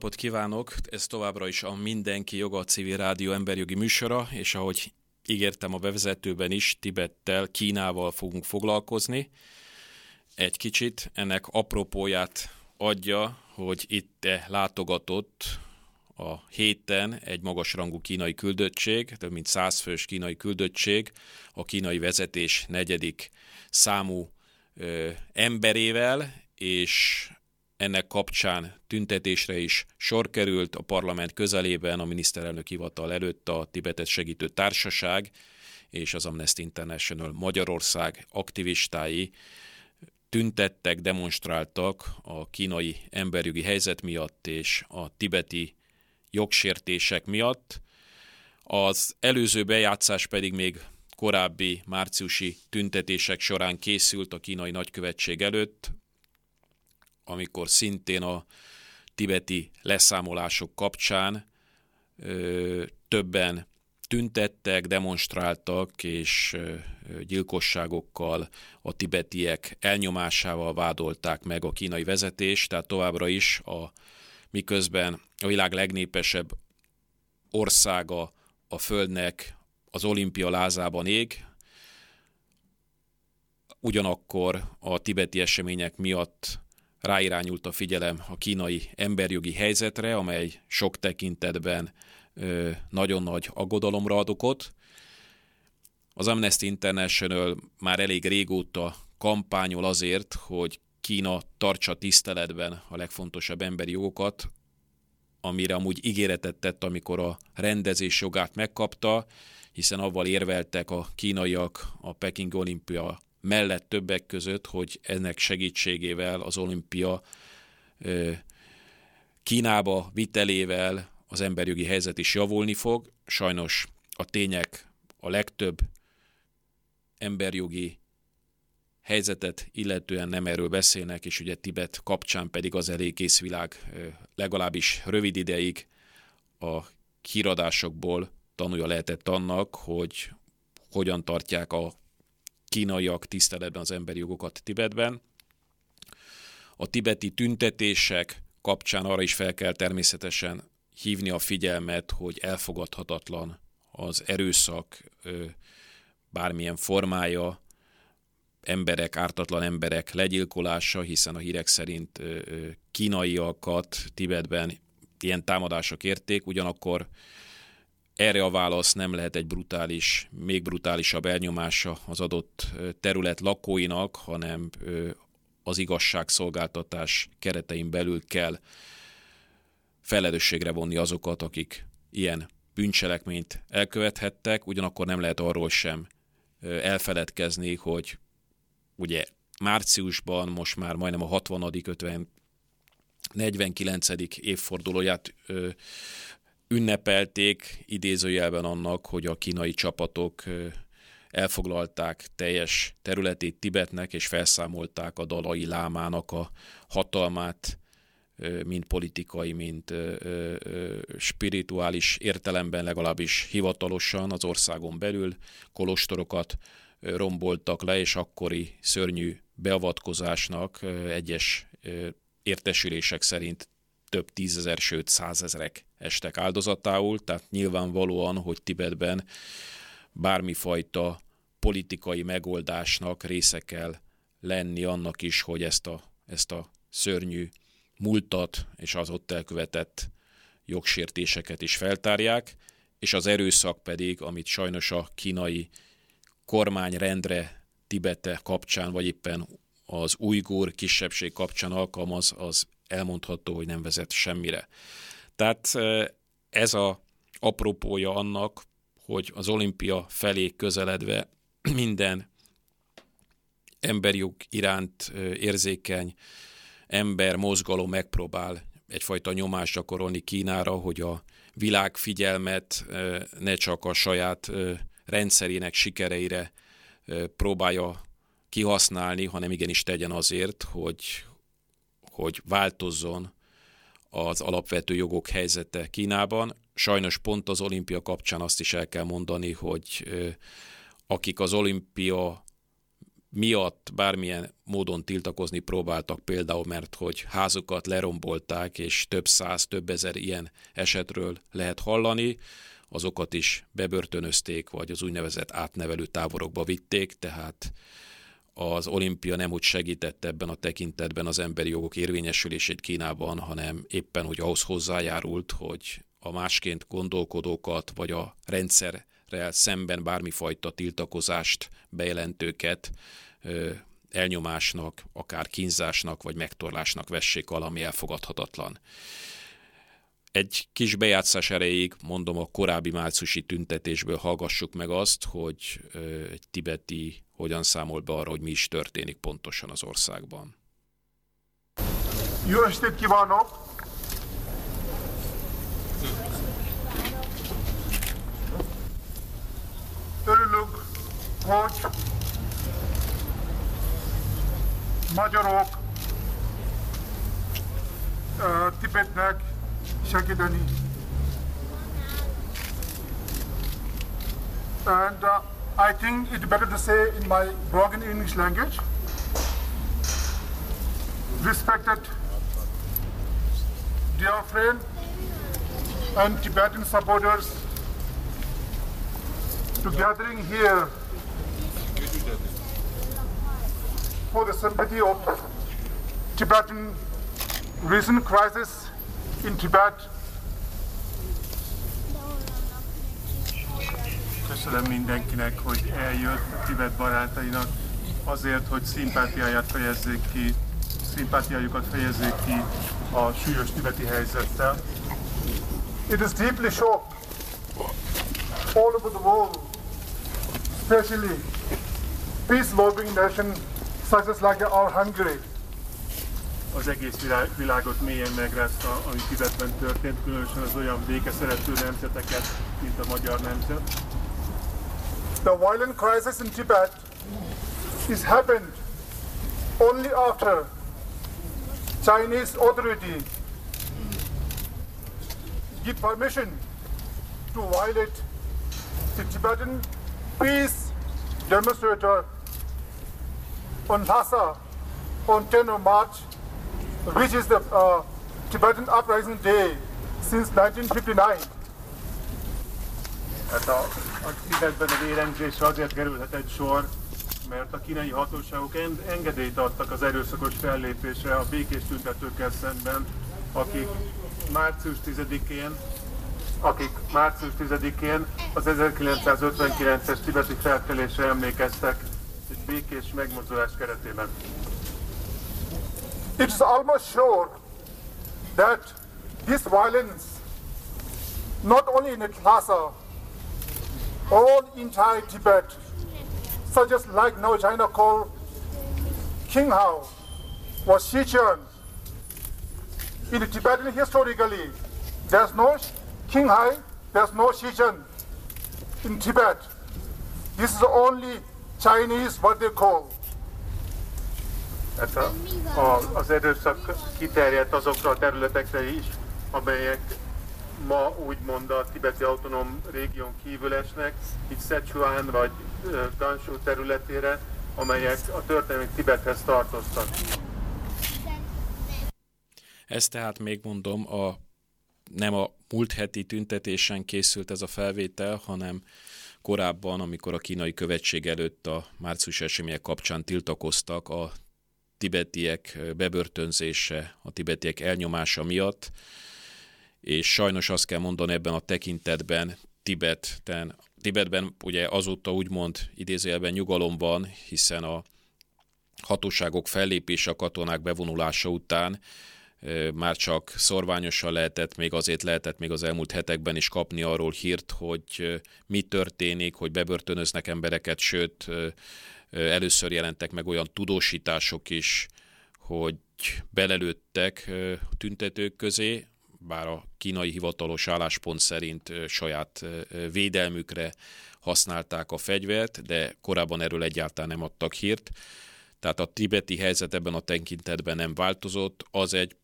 napot kívánok! Ez továbbra is a Mindenki Joga a Civil Rádió emberjogi műsora, és ahogy ígértem a bevezetőben is, Tibettel, Kínával fogunk foglalkozni. Egy kicsit ennek apropóját adja, hogy itt látogatott a héten egy magasrangú kínai küldöttség, több mint százfős kínai küldöttség, a kínai vezetés negyedik számú ö, emberével, és ennek kapcsán tüntetésre is sor került a parlament közelében, a miniszterelnök hivatal előtt a Tibetet segítő társaság és az Amnesty International Magyarország aktivistái tüntettek, demonstráltak a kínai emberjogi helyzet miatt és a tibeti jogsértések miatt. Az előző bejátszás pedig még korábbi márciusi tüntetések során készült a kínai nagykövetség előtt, amikor szintén a tibeti leszámolások kapcsán ö, többen tüntettek, demonstráltak, és gyilkosságokkal a tibetiek elnyomásával vádolták meg a kínai vezetést, tehát továbbra is a miközben a világ legnépesebb országa a Földnek az olimpia lázában ég, ugyanakkor a tibeti események miatt ráirányult a figyelem a kínai emberjogi helyzetre, amely sok tekintetben nagyon nagy aggodalomra ad okot. Az Amnesty International már elég régóta kampányol azért, hogy Kína tartsa tiszteletben a legfontosabb emberi jogokat, amire amúgy ígéretet tett, amikor a rendezés jogát megkapta, hiszen avval érveltek a kínaiak a Peking olimpia mellett többek között, hogy ennek segítségével az olimpia Kínába vitelével az emberjogi helyzet is javulni fog. Sajnos a tények a legtöbb emberjogi helyzetet illetően nem erről beszélnek, és ugye Tibet kapcsán pedig az elég világ legalábbis rövid ideig a híradásokból tanulja lehetett annak, hogy hogyan tartják a kínaiak tiszteletben az emberi jogokat Tibetben. A tibeti tüntetések kapcsán arra is fel kell természetesen hívni a figyelmet, hogy elfogadhatatlan az erőszak bármilyen formája, emberek, ártatlan emberek legyilkolása, hiszen a hírek szerint kínaiakat Tibetben ilyen támadások érték, ugyanakkor erre a válasz nem lehet egy brutális, még brutálisabb elnyomása az adott terület lakóinak, hanem az igazságszolgáltatás keretein belül kell felelősségre vonni azokat, akik ilyen bűncselekményt elkövethettek, ugyanakkor nem lehet arról sem elfeledkezni, hogy ugye márciusban most már majdnem a 60. 50 49. évfordulóját ünnepelték idézőjelben annak, hogy a kínai csapatok elfoglalták teljes területét Tibetnek, és felszámolták a dalai lámának a hatalmát, mind politikai, mind spirituális értelemben legalábbis hivatalosan az országon belül kolostorokat romboltak le, és akkori szörnyű beavatkozásnak egyes értesülések szerint több tízezer, sőt százezrek estek áldozatául, tehát nyilvánvalóan, hogy Tibetben bármifajta politikai megoldásnak része kell lenni annak is, hogy ezt a, ezt a szörnyű múltat és az ott elkövetett jogsértéseket is feltárják, és az erőszak pedig, amit sajnos a kínai kormányrendre Tibete kapcsán, vagy éppen az ujgur kisebbség kapcsán alkalmaz, az elmondható, hogy nem vezet semmire. Tehát ez a apropója annak, hogy az olimpia felé közeledve minden emberjog iránt érzékeny ember, mozgalom megpróbál egyfajta nyomást gyakorolni Kínára, hogy a világ figyelmet ne csak a saját rendszerének sikereire próbálja kihasználni, hanem igenis tegyen azért, hogy, hogy változzon az alapvető jogok helyzete Kínában. Sajnos pont az olimpia kapcsán azt is el kell mondani, hogy akik az olimpia miatt bármilyen módon tiltakozni próbáltak, például mert hogy házukat lerombolták, és több száz, több ezer ilyen esetről lehet hallani, azokat is bebörtönözték, vagy az úgynevezett átnevelő táborokba vitték, tehát az olimpia nem úgy segített ebben a tekintetben az emberi jogok érvényesülését Kínában, hanem éppen, hogy ahhoz hozzájárult, hogy a másként gondolkodókat, vagy a rendszerrel szemben bármifajta tiltakozást bejelentőket elnyomásnak, akár kínzásnak, vagy megtorlásnak vessék alá, ami elfogadhatatlan. Egy kis bejátszás erejéig, mondom, a korábbi márciusi tüntetésből hallgassuk meg azt, hogy egy tibeti hogyan számol be arra, hogy mi is történik pontosan az országban. Jó estét kívánok! Örülök, hogy magyarok Tibetnek segíteni. And uh, I think it's better to say in my broken English language. Respected dear friend and Tibetan supporters to gathering here for the sympathy of Tibetan recent crisis in Tibet. Köszönöm mindenkinek, hogy eljött Tibet barátainak azért, hogy szimpátiáját fejezzék ki, szimpátiájukat fejezzék ki a súlyos tibeti helyzettel. It is deeply shocked all over the world, especially peace-loving nations such as like our Hungary, az egész világ, világot mélyen megrázta, ami Tibetben történt, különösen az olyan békeszerető nemzeteket, mint a magyar nemzet. The violent crisis in Tibet is happened only after Chinese authority give permission to violate the Tibetan peace demonstrator on Lhasa on 10 of March which is the uh, Tibetan Uprising Day since 1959. Hát a, a Tibetben a vérengzésre azért sor, mert a kínai hatóságok engedélyt adtak az erőszakos fellépésre a békés tüntetőkkel szemben, akik március 10-én akik március 10-én az 1959-es tibeti felkelésre emlékeztek egy békés megmozdulás keretében. It's almost sure that this violence, not only in Lhasa, uh, all entire Tibet, such as like now China called Qinghao, was Sichuan. In Tibetan historically, there's no Qinghai, there's no Sichuan in Tibet. This is only Chinese what they call. Hát a, a, az erőszak kiterjedt azokra a területekre is, amelyek ma úgymond a tibeti autonóm régión kívül esnek, így Sichuan vagy Ganshu területére, amelyek a történelmi Tibethez tartoztak. Ez tehát még mondom, a, nem a múlt heti tüntetésen készült ez a felvétel, hanem korábban, amikor a kínai követség előtt a március események kapcsán tiltakoztak a tibetiek bebörtönzése, a tibetiek elnyomása miatt, és sajnos azt kell mondani ebben a tekintetben, Tibeten, Tibetben ugye azóta úgymond idézőjelben nyugalom van, hiszen a hatóságok fellépése a katonák bevonulása után már csak szorványosan lehetett, még azért lehetett még az elmúlt hetekben is kapni arról hírt, hogy mi történik, hogy bebörtönöznek embereket, sőt Először jelentek meg olyan tudósítások is, hogy belelőttek tüntetők közé, bár a kínai hivatalos álláspont szerint saját védelmükre használták a fegyvert, de korábban erről egyáltalán nem adtak hírt. Tehát a tibeti helyzet ebben a tekintetben nem változott. Az egy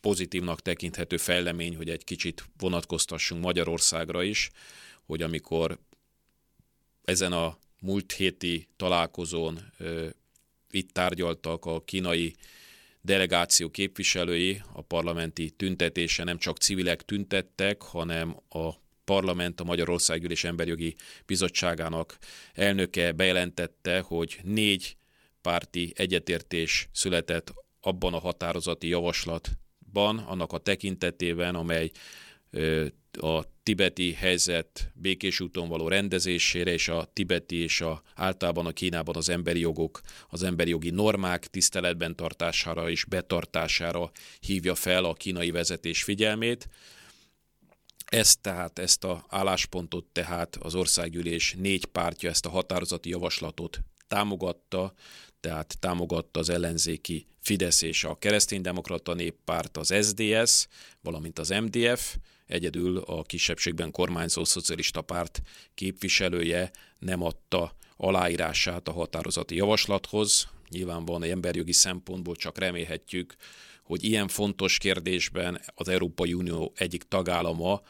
pozitívnak tekinthető fejlemény, hogy egy kicsit vonatkoztassunk Magyarországra is, hogy amikor ezen a múlt héti találkozón itt tárgyaltak a kínai delegáció képviselői, a parlamenti tüntetése nem csak civilek tüntettek, hanem a parlament, a Magyarországgyűlés Emberjogi Bizottságának elnöke bejelentette, hogy négy párti egyetértés született abban a határozati javaslatban, annak a tekintetében, amely a tibeti helyzet békés úton való rendezésére és a tibeti és a, általában a Kínában az emberi jogok, az emberi jogi normák tiszteletben tartására és betartására hívja fel a kínai vezetés figyelmét. Ezt tehát, ezt a álláspontot tehát az országgyűlés négy pártja ezt a határozati javaslatot támogatta, tehát támogatta az ellenzéki Fidesz és a Kereszténydemokrata Néppárt, az SDS, valamint az MDF, egyedül a kisebbségben kormányzó szocialista párt képviselője nem adta aláírását a határozati javaslathoz. Nyilvánvalóan egy emberjogi szempontból csak remélhetjük, hogy ilyen fontos kérdésben az Európai Unió egyik tagállama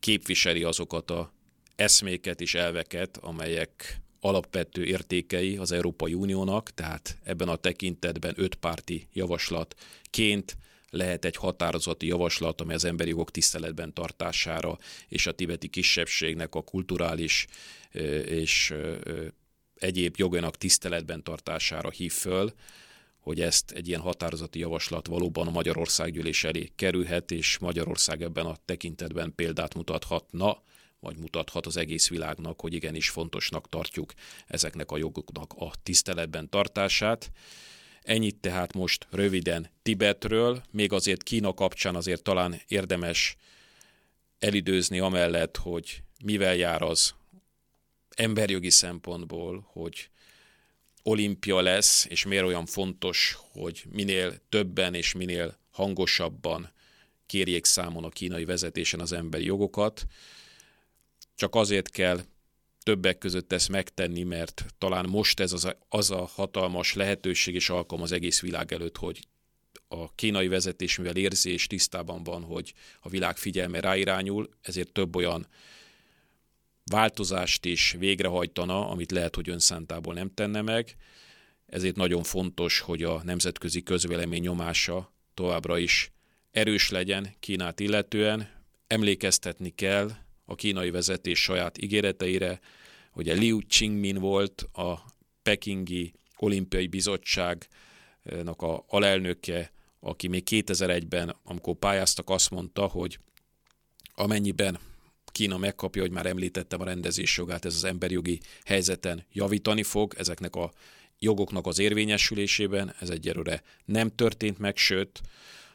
képviseli azokat a eszméket és elveket, amelyek alapvető értékei az Európai Uniónak, tehát ebben a tekintetben ötpárti javaslatként lehet egy határozati javaslat, amely az emberi jogok tiszteletben tartására és a tibeti kisebbségnek a kulturális és egyéb jogának tiszteletben tartására hív föl, hogy ezt egy ilyen határozati javaslat valóban a Magyarország gyűlés elé kerülhet, és Magyarország ebben a tekintetben példát mutathatna, vagy mutathat az egész világnak, hogy igenis fontosnak tartjuk ezeknek a jogoknak a tiszteletben tartását. Ennyit tehát most röviden Tibetről, még azért Kína kapcsán azért talán érdemes elidőzni amellett, hogy mivel jár az emberjogi szempontból, hogy olimpia lesz, és miért olyan fontos, hogy minél többen és minél hangosabban kérjék számon a kínai vezetésen az emberi jogokat. Csak azért kell többek között ezt megtenni, mert talán most ez az a, az a hatalmas lehetőség és alkalom az egész világ előtt, hogy a kínai vezetés, mivel érzi és tisztában van, hogy a világ figyelme ráirányul, ezért több olyan változást is végrehajtana, amit lehet, hogy önszántából nem tenne meg. Ezért nagyon fontos, hogy a nemzetközi közvélemény nyomása továbbra is erős legyen Kínát illetően. Emlékeztetni kell a kínai vezetés saját ígéreteire, Ugye Liu Qingmin volt a Pekingi Olimpiai Bizottságnak a alelnöke, aki még 2001-ben, amikor pályáztak, azt mondta, hogy amennyiben Kína megkapja, hogy már említettem a rendezés jogát, ez az emberjogi helyzeten javítani fog, ezeknek a jogoknak az érvényesülésében, ez egyelőre nem történt meg, sőt,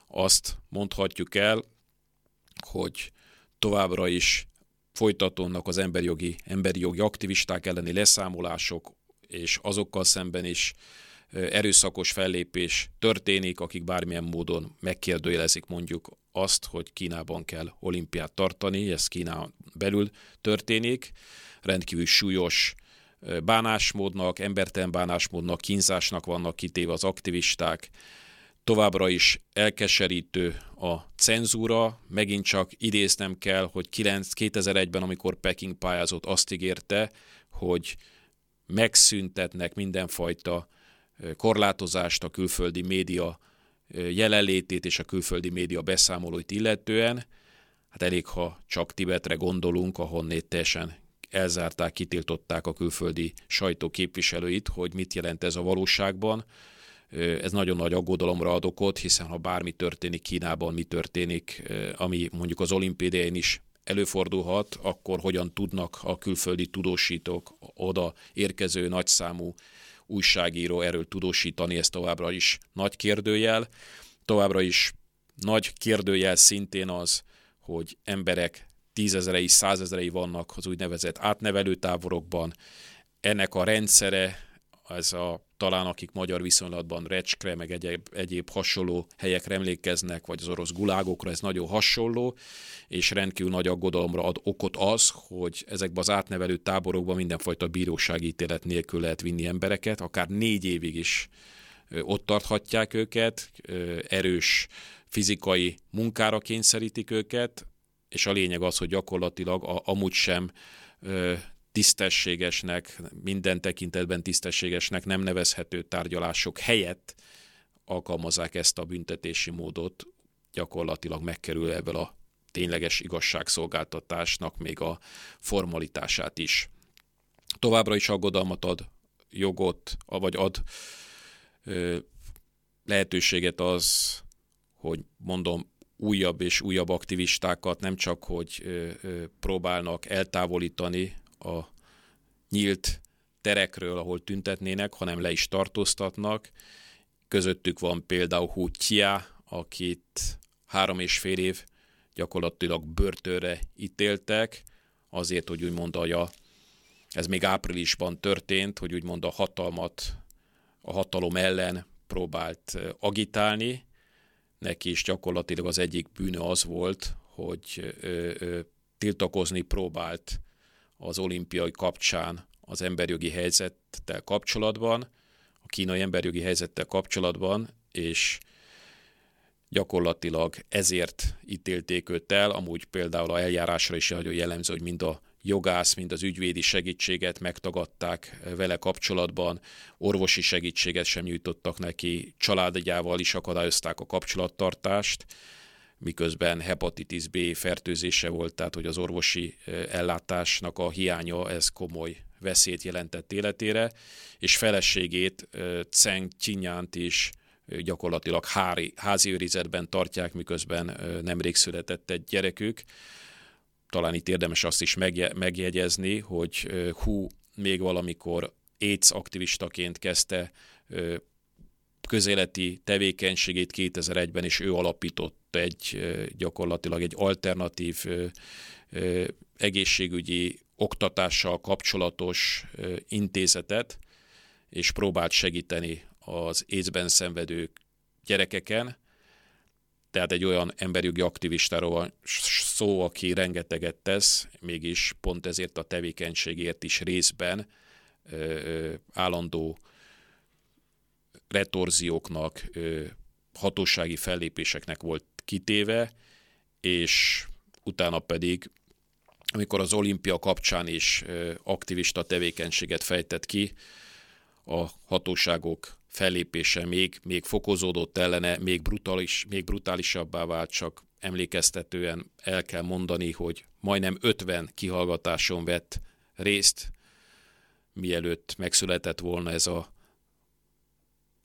azt mondhatjuk el, hogy továbbra is folytatódnak az emberi jogi, emberi jogi aktivisták elleni leszámolások, és azokkal szemben is erőszakos fellépés történik, akik bármilyen módon megkérdőjelezik mondjuk azt, hogy Kínában kell olimpiát tartani, ez Kínán belül történik, rendkívül súlyos bánásmódnak, embertelen bánásmódnak, kínzásnak vannak kitéve az aktivisták, Továbbra is elkeserítő a cenzúra, megint csak idéznem kell, hogy 2001-ben, amikor Peking pályázott, azt ígérte, hogy megszüntetnek mindenfajta korlátozást a külföldi média jelenlétét és a külföldi média beszámolóit illetően. Hát elég, ha csak Tibetre gondolunk, ahonnét teljesen elzárták, kitiltották a külföldi sajtó képviselőit, hogy mit jelent ez a valóságban ez nagyon nagy aggodalomra ad okot, hiszen ha bármi történik Kínában, mi történik, ami mondjuk az olimpiádén is előfordulhat, akkor hogyan tudnak a külföldi tudósítók oda érkező nagyszámú újságíró erről tudósítani, ez továbbra is nagy kérdőjel. Továbbra is nagy kérdőjel szintén az, hogy emberek tízezerei, százezerei vannak az úgynevezett átnevelő táborokban. Ennek a rendszere, ez a talán akik magyar viszonylatban Recskre, meg egyéb, egyéb hasonló helyekre emlékeznek, vagy az orosz gulágokra, ez nagyon hasonló, és rendkívül nagy aggodalomra ad okot az, hogy ezekben az átnevelő táborokban mindenfajta bírósági ítélet nélkül lehet vinni embereket, akár négy évig is ott tarthatják őket, erős fizikai munkára kényszerítik őket, és a lényeg az, hogy gyakorlatilag a, amúgy sem tisztességesnek, minden tekintetben tisztességesnek nem nevezhető tárgyalások helyett alkalmazzák ezt a büntetési módot, gyakorlatilag megkerül ebből a tényleges igazságszolgáltatásnak még a formalitását is. Továbbra is aggodalmat ad jogot, vagy ad ö, lehetőséget az, hogy mondom, újabb és újabb aktivistákat nem csak, hogy ö, ö, próbálnak eltávolítani a nyílt terekről, ahol tüntetnének, hanem le is tartóztatnak. Közöttük van például Hu Chia, akit három és fél év gyakorlatilag börtönre ítéltek, azért, hogy úgymond a, ez még áprilisban történt, hogy úgymond a hatalmat, a hatalom ellen próbált agitálni, neki is gyakorlatilag az egyik bűne az volt, hogy ö, ö, tiltakozni próbált az olimpiai kapcsán az emberjogi helyzettel kapcsolatban, a kínai emberjogi helyzettel kapcsolatban, és gyakorlatilag ezért ítélték őt el, amúgy például a eljárásra is nagyon jellemző, hogy mind a jogász, mind az ügyvédi segítséget megtagadták vele kapcsolatban, orvosi segítséget sem nyújtottak neki, családjával is akadályozták a kapcsolattartást, miközben hepatitis B fertőzése volt, tehát hogy az orvosi ellátásnak a hiánya, ez komoly veszélyt jelentett életére, és feleségét, Tseng Csinyánt is gyakorlatilag hári, házi őrizetben tartják, miközben nemrég született egy gyerekük. Talán itt érdemes azt is megjegyezni, hogy Hu még valamikor AIDS aktivistaként kezdte közéleti tevékenységét 2001-ben, és ő alapított egy gyakorlatilag egy alternatív egészségügyi oktatással kapcsolatos intézetet, és próbált segíteni az észben szenvedő gyerekeken, tehát egy olyan emberjogi aktivistáról van szó, aki rengeteget tesz, mégis pont ezért a tevékenységért is részben állandó retorzióknak, hatósági fellépéseknek volt kitéve, és utána pedig, amikor az olimpia kapcsán is aktivista tevékenységet fejtett ki, a hatóságok fellépése még, még fokozódott ellene, még, brutális, még brutálisabbá vált, csak emlékeztetően el kell mondani, hogy majdnem 50 kihallgatáson vett részt, mielőtt megszületett volna ez a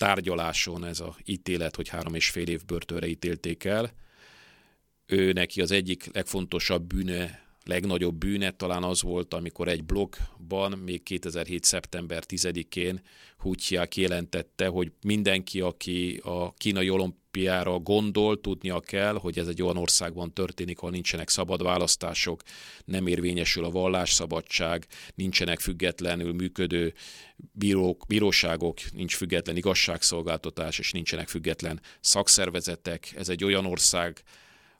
tárgyaláson, ez a ítélet, hogy három és fél év börtönre ítélték el. Ő neki az egyik legfontosabb bűne legnagyobb bűne talán az volt, amikor egy blogban, még 2007. szeptember 10-én Hutyia kijelentette, hogy mindenki, aki a kínai olimpiára gondol, tudnia kell, hogy ez egy olyan országban történik, ahol nincsenek szabad választások, nem érvényesül a vallásszabadság, nincsenek függetlenül működő bírók, bíróságok, nincs független igazságszolgáltatás, és nincsenek független szakszervezetek. Ez egy olyan ország,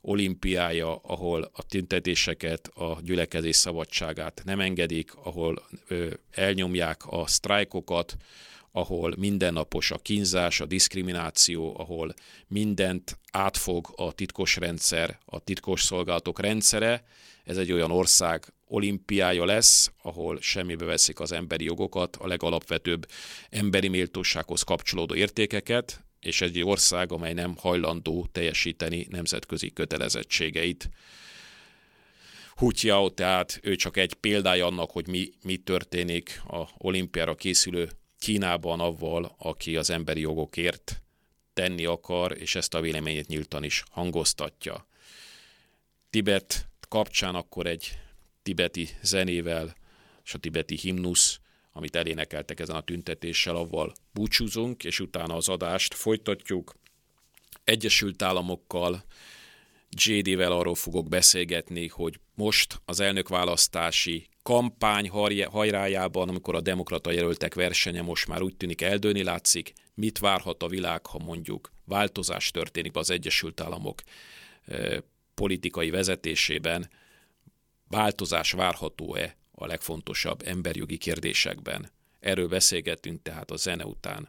olimpiája, ahol a tüntetéseket, a gyülekezés szabadságát nem engedik, ahol elnyomják a sztrájkokat, ahol mindennapos a kínzás, a diszkrimináció, ahol mindent átfog a titkos rendszer, a titkos szolgálatok rendszere. Ez egy olyan ország olimpiája lesz, ahol semmibe veszik az emberi jogokat, a legalapvetőbb emberi méltósághoz kapcsolódó értékeket, és egy ország, amely nem hajlandó teljesíteni nemzetközi kötelezettségeit. Hutyao, tehát ő csak egy példája annak, hogy mi, mi történik a olimpiára készülő Kínában avval, aki az emberi jogokért tenni akar, és ezt a véleményét nyíltan is hangoztatja. Tibet kapcsán akkor egy tibeti zenével és a tibeti himnusz amit elénekeltek ezen a tüntetéssel, avval búcsúzunk, és utána az adást folytatjuk. Egyesült Államokkal, JD-vel arról fogok beszélgetni, hogy most az elnökválasztási kampány hajrájában, amikor a demokrata jelöltek versenye most már úgy tűnik eldőni látszik, mit várhat a világ, ha mondjuk változás történik az Egyesült Államok politikai vezetésében, változás várható-e a legfontosabb emberjogi kérdésekben. Erről beszélgetünk tehát a zene után.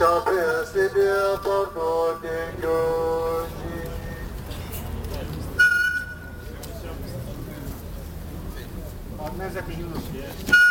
Kitapı sibi bordo diyoji. eu meninos.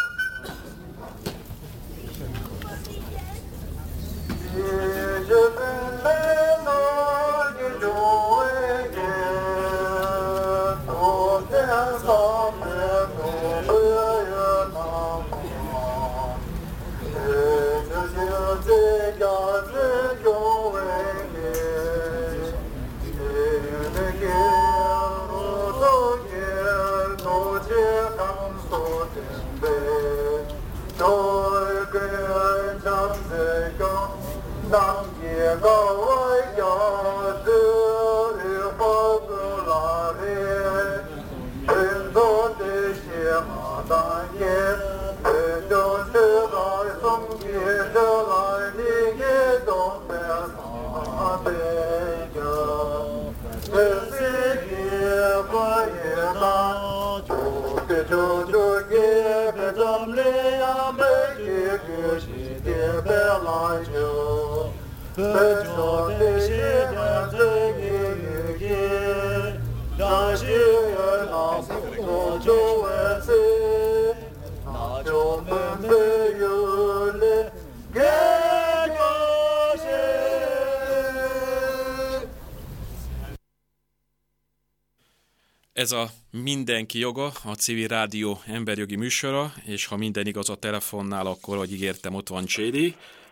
Mindenki joga, a civil rádió emberjogi műsora, és ha minden igaz a telefonnál, akkor, hogy ígértem, ott van JD.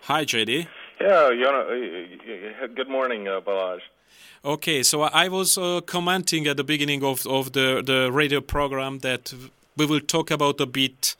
Hi, JD. Yeah, uh, good morning, uh, Balazs. Okay, so I was uh, commenting at the beginning of, of the, the radio program that we will talk about a bit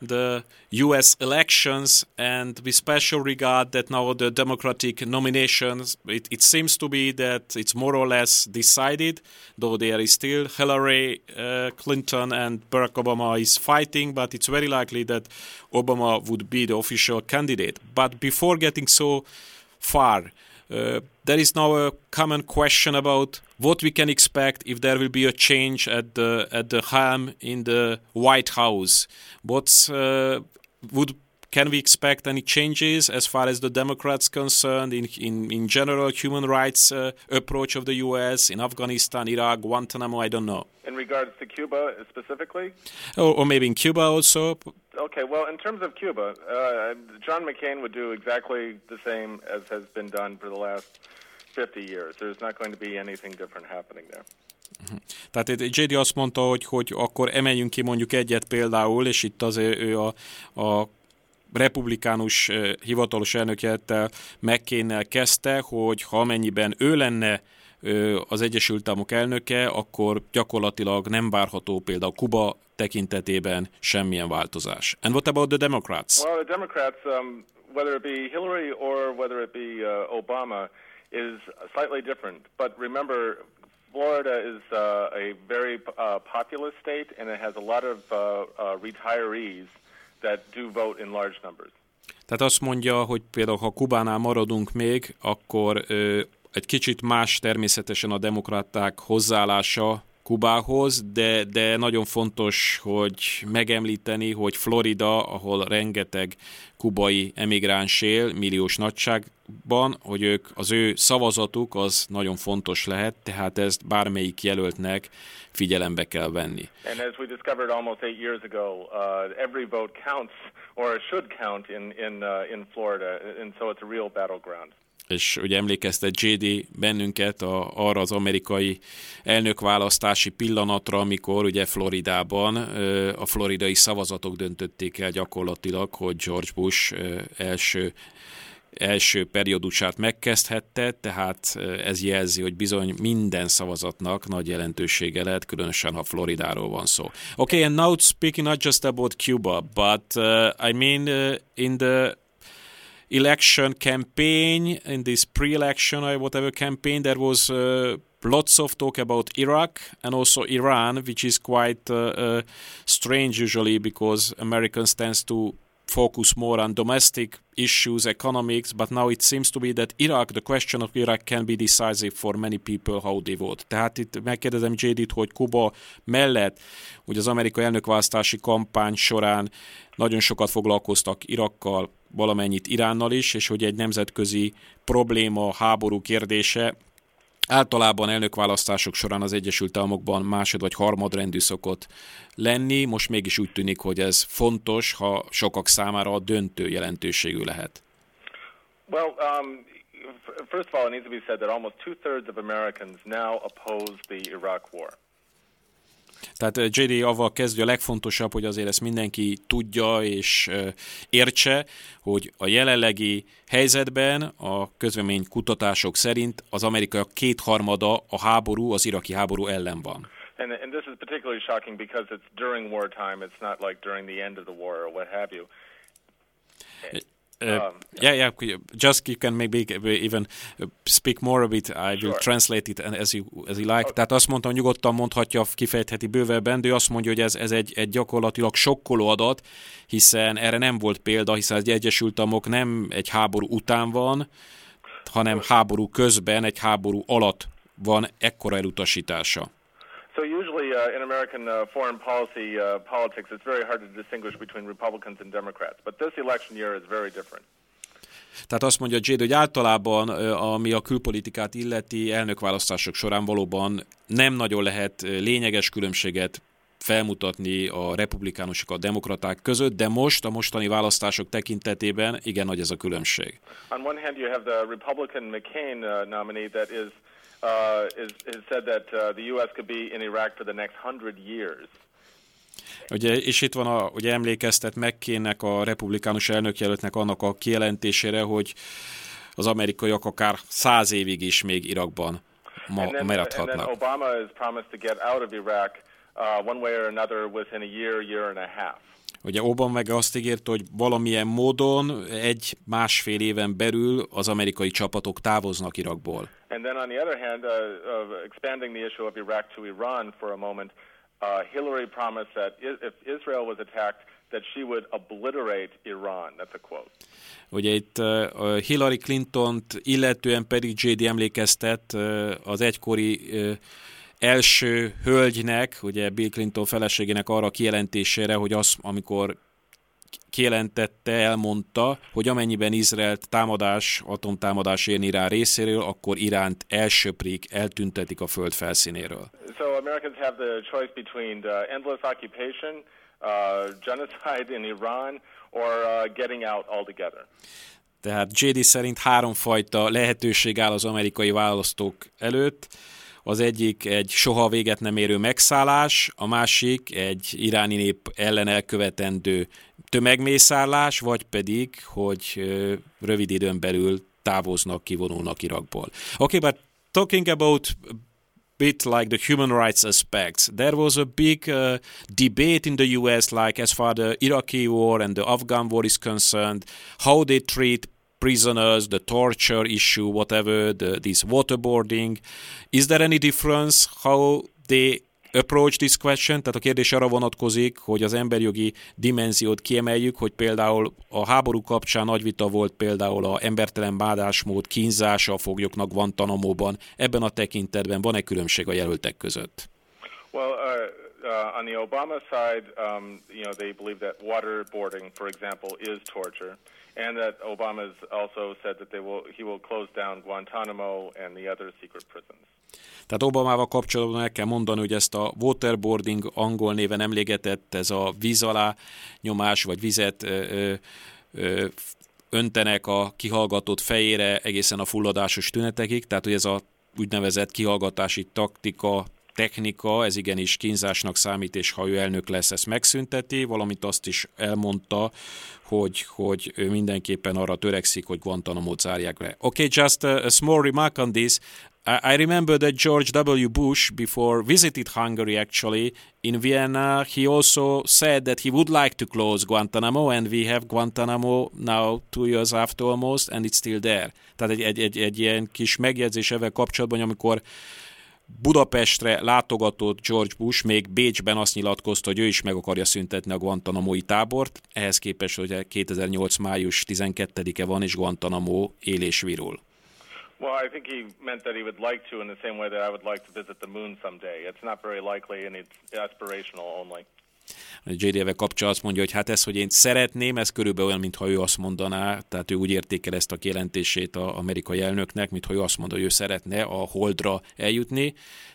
the U.S. elections, and with special regard that now the Democratic nominations, it, it seems to be that it's more or less decided, though there is still Hillary uh, Clinton and Barack Obama is fighting, but it's very likely that Obama would be the official candidate. But before getting so far, uh, there is now a common question about what we can expect if there will be a change at the at the helm in the White House. What's uh, would can we expect any changes as far as the Democrats concerned in in, in general human rights uh, approach of the U.S. in Afghanistan, Iraq, Guantanamo? I don't know. In regards to Cuba specifically, or, or maybe in Cuba also. Okay, well, in terms of Cuba, uh, John McCain would do exactly the same as has been done for the last 50 years. There's not going to be anything different happening there. Mhm. Tehát JD azt mondta, hogy, hogy akkor emeljünk ki mondjuk egyet például, és itt az ő a, a republikánus hivatalos elnökjettel megkénnel kezdte, hogy ha amennyiben ő lenne az Egyesült Államok elnöke, akkor gyakorlatilag nem várható például Kuba tekintetében semmilyen változás. And what about the Democrats? Well, the Democrats, um, whether it be Hillary or whether it be uh, Obama, is slightly different. But remember, Florida is uh, a very uh, populous state, and it has a lot of uh, uh, retirees that do vote in large numbers. Tehát azt mondja, hogy például ha Kubánál maradunk még, akkor ö, egy kicsit más természetesen a demokraták hozzáállása Kubához, de, de nagyon fontos, hogy megemlíteni, hogy Florida, ahol rengeteg kubai emigráns él, milliós nagyságban, hogy ők, az ő szavazatuk az nagyon fontos lehet, tehát ezt bármelyik jelöltnek figyelembe kell venni. And as we discovered almost eight years ago, uh, every vote counts, or should count in, in, uh, in Florida, and so it's a real battleground és ugye emlékeztet JD bennünket a, arra az amerikai elnökválasztási pillanatra, amikor ugye Floridában a floridai szavazatok döntötték el gyakorlatilag, hogy George Bush első első periódusát megkezdhette, tehát ez jelzi, hogy bizony minden szavazatnak nagy jelentősége lehet, különösen ha Floridáról van szó. Okay, and now speaking not just about Cuba, but uh, I mean uh, in the election campaign, in this pre-election or whatever campaign, there was uh, lots of talk about Iraq and also Iran, which is quite uh, uh, strange usually because Americans tends to focus more on domestic issues, economics, but now it seems to be that Iraq, the question of Iraq can be decisive for many people how they vote. Tehát itt megkérdezem JD-t, hogy Kuba mellett, hogy az amerikai elnökválasztási kampány során nagyon sokat foglalkoztak Irakkal, valamennyit Iránnal is, és hogy egy nemzetközi probléma, háború kérdése Általában elnökválasztások során az Egyesült Államokban másod vagy harmadrendű szokott lenni, most mégis úgy tűnik, hogy ez fontos, ha sokak számára a döntő jelentőségű lehet. Well, um, first of all, it needs to be said that almost two-thirds of Americans now oppose the Iraq war. Tehát eh, JD avval kezdve a legfontosabb, hogy azért ezt mindenki tudja és eh, értse, hogy a jelenlegi helyzetben a közvemény kutatások szerint az amerikai kétharmada a háború, az iraki háború ellen van. And, and this is particularly shocking because it's during wartime. It's not like during the end of the war or what have you. Uh, um, yeah, yeah. Just you can maybe even speak more a bit. I will sure. translate it as you as you like. Okay. Tehát azt mondtam, nyugodtan mondhatja, kifejtheti bővebben, de ő azt mondja, hogy ez, ez egy, egy gyakorlatilag sokkoló adat, hiszen erre nem volt példa, hiszen az Egyesült Államok nem egy háború után van, hanem háború közben, egy háború alatt van ekkora elutasítása. So usually uh, in American uh, foreign policy uh, politics, it's very hard to distinguish between Republicans and Democrats. But this election year is very different. Tehát azt mondja Jade, hogy általában, ami a külpolitikát illeti, elnökválasztások során valóban nem nagyon lehet lényeges különbséget felmutatni a republikánusok a demokraták között, de most a mostani választások tekintetében igen nagy ez a különbség. On one hand you have the Republican McCain uh, nominee that is uh, is, is said that uh, the U.S. could be in Iraq for the next hundred years. Ugye, és itt van, a, ugye emlékeztet McCainnek, a republikánus elnökjelöltnek annak a kijelentésére, hogy az amerikaiak akár száz évig is még Irakban ma maradhatnak. Obama is promised to get out of Iraq uh, one way or another within a year, year and a half. Ugye Obama meg azt ígérte, hogy valamilyen módon egy másfél éven belül az amerikai csapatok távoznak Irakból. And then on the other hand, uh, uh, expanding the issue of Iraq to Iran for a moment, uh, Hillary promised that if Israel was attacked, that she would obliterate Iran. That's a quote. Ugye itt uh, Hillary Clinton-t illetően pedig JD emlékeztet uh, az egykori uh, első hölgynek, ugye Bill Clinton feleségének arra kijelentésére, hogy az, amikor kijelentette, elmondta, hogy amennyiben Izraelt támadás, atomtámadás érni Irán részéről, akkor Iránt elsöprik, eltüntetik a föld felszínéről. So Americans have the choice between the uh, endless occupation, uh, genocide in Iran, or uh, getting out altogether. Tehát JD szerint háromfajta lehetőség áll az amerikai választók előtt az egyik egy soha véget nem érő megszállás, a másik egy iráni nép ellen elkövetendő tömegmészállás, vagy pedig, hogy rövid időn belül távoznak, kivonulnak Irakból. Okay, but talking about bit like the human rights aspects. There was a big uh, debate in the US, like as far the Iraqi war and the Afghan war is concerned, how they treat prisoners, the torture issue, whatever, the, this waterboarding. Is there any difference how they approach this question? Tehát a kérdés arra vonatkozik, hogy az emberjogi dimenziót kiemeljük, hogy például a háború kapcsán nagy vita volt például a embertelen bádásmód kínzása a foglyoknak Guantanamo-ban. Ebben a tekintetben van-e különbség a jelöltek között? Well, uh... Uh, on the Obama side, um, you know, they believe that waterboarding, for example, is torture. And that Obama has also said that they will, he will close down Guantanamo and the other secret prisons. Tehát Obamával kapcsolatban el kell mondani, hogy ezt a waterboarding angol néven emlégetett, ez a víz alá nyomás, vagy vizet ö, ö, öntenek a kihallgatott fejére egészen a fulladásos tünetekig, tehát hogy ez a úgynevezett kihallgatási taktika technika, ez igenis kínzásnak számít, és ha ő elnök lesz, ezt megszünteti, valamint azt is elmondta, hogy, hogy ő mindenképpen arra törekszik, hogy Guantanamo-t zárják le. Okay, just a, a small remark on this. I remember that George W. Bush, before visited Hungary actually, in Vienna, he also said that he would like to close Guantanamo, and we have Guantanamo now two years after almost, and it's still there. Tehát egy, egy, egy, egy ilyen kis megjegyzés ezzel kapcsolatban, amikor Budapestre látogatott George Bush, még Bécsben azt nyilatkozta, hogy ő is meg akarja szüntetni a Guantanamo-i tábort, ehhez képest, hogy 2008. május 12-e van, és Guantanamo él és virul. Well, I think he meant that he would like to in the same way that I would like to visit the moon someday. It's not very likely and it's aspirational only. JD-vel kapcsolatban azt mondja, hogy hát ez, hogy én szeretném, ez körülbelül olyan, mintha ő azt mondaná, tehát ő úgy értékel ezt a kijelentését az amerikai elnöknek, mintha ő azt mondja, hogy ő szeretne a holdra eljutni.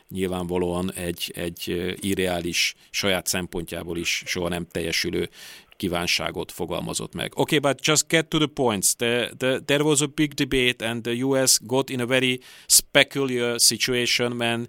Nyilvánvalóan egy, egy irreális, saját szempontjából is soha nem teljesülő kívánságot fogalmazott meg. Okay, but just get to the points. The, the, there was a big debate and the US got in a very peculiar situation when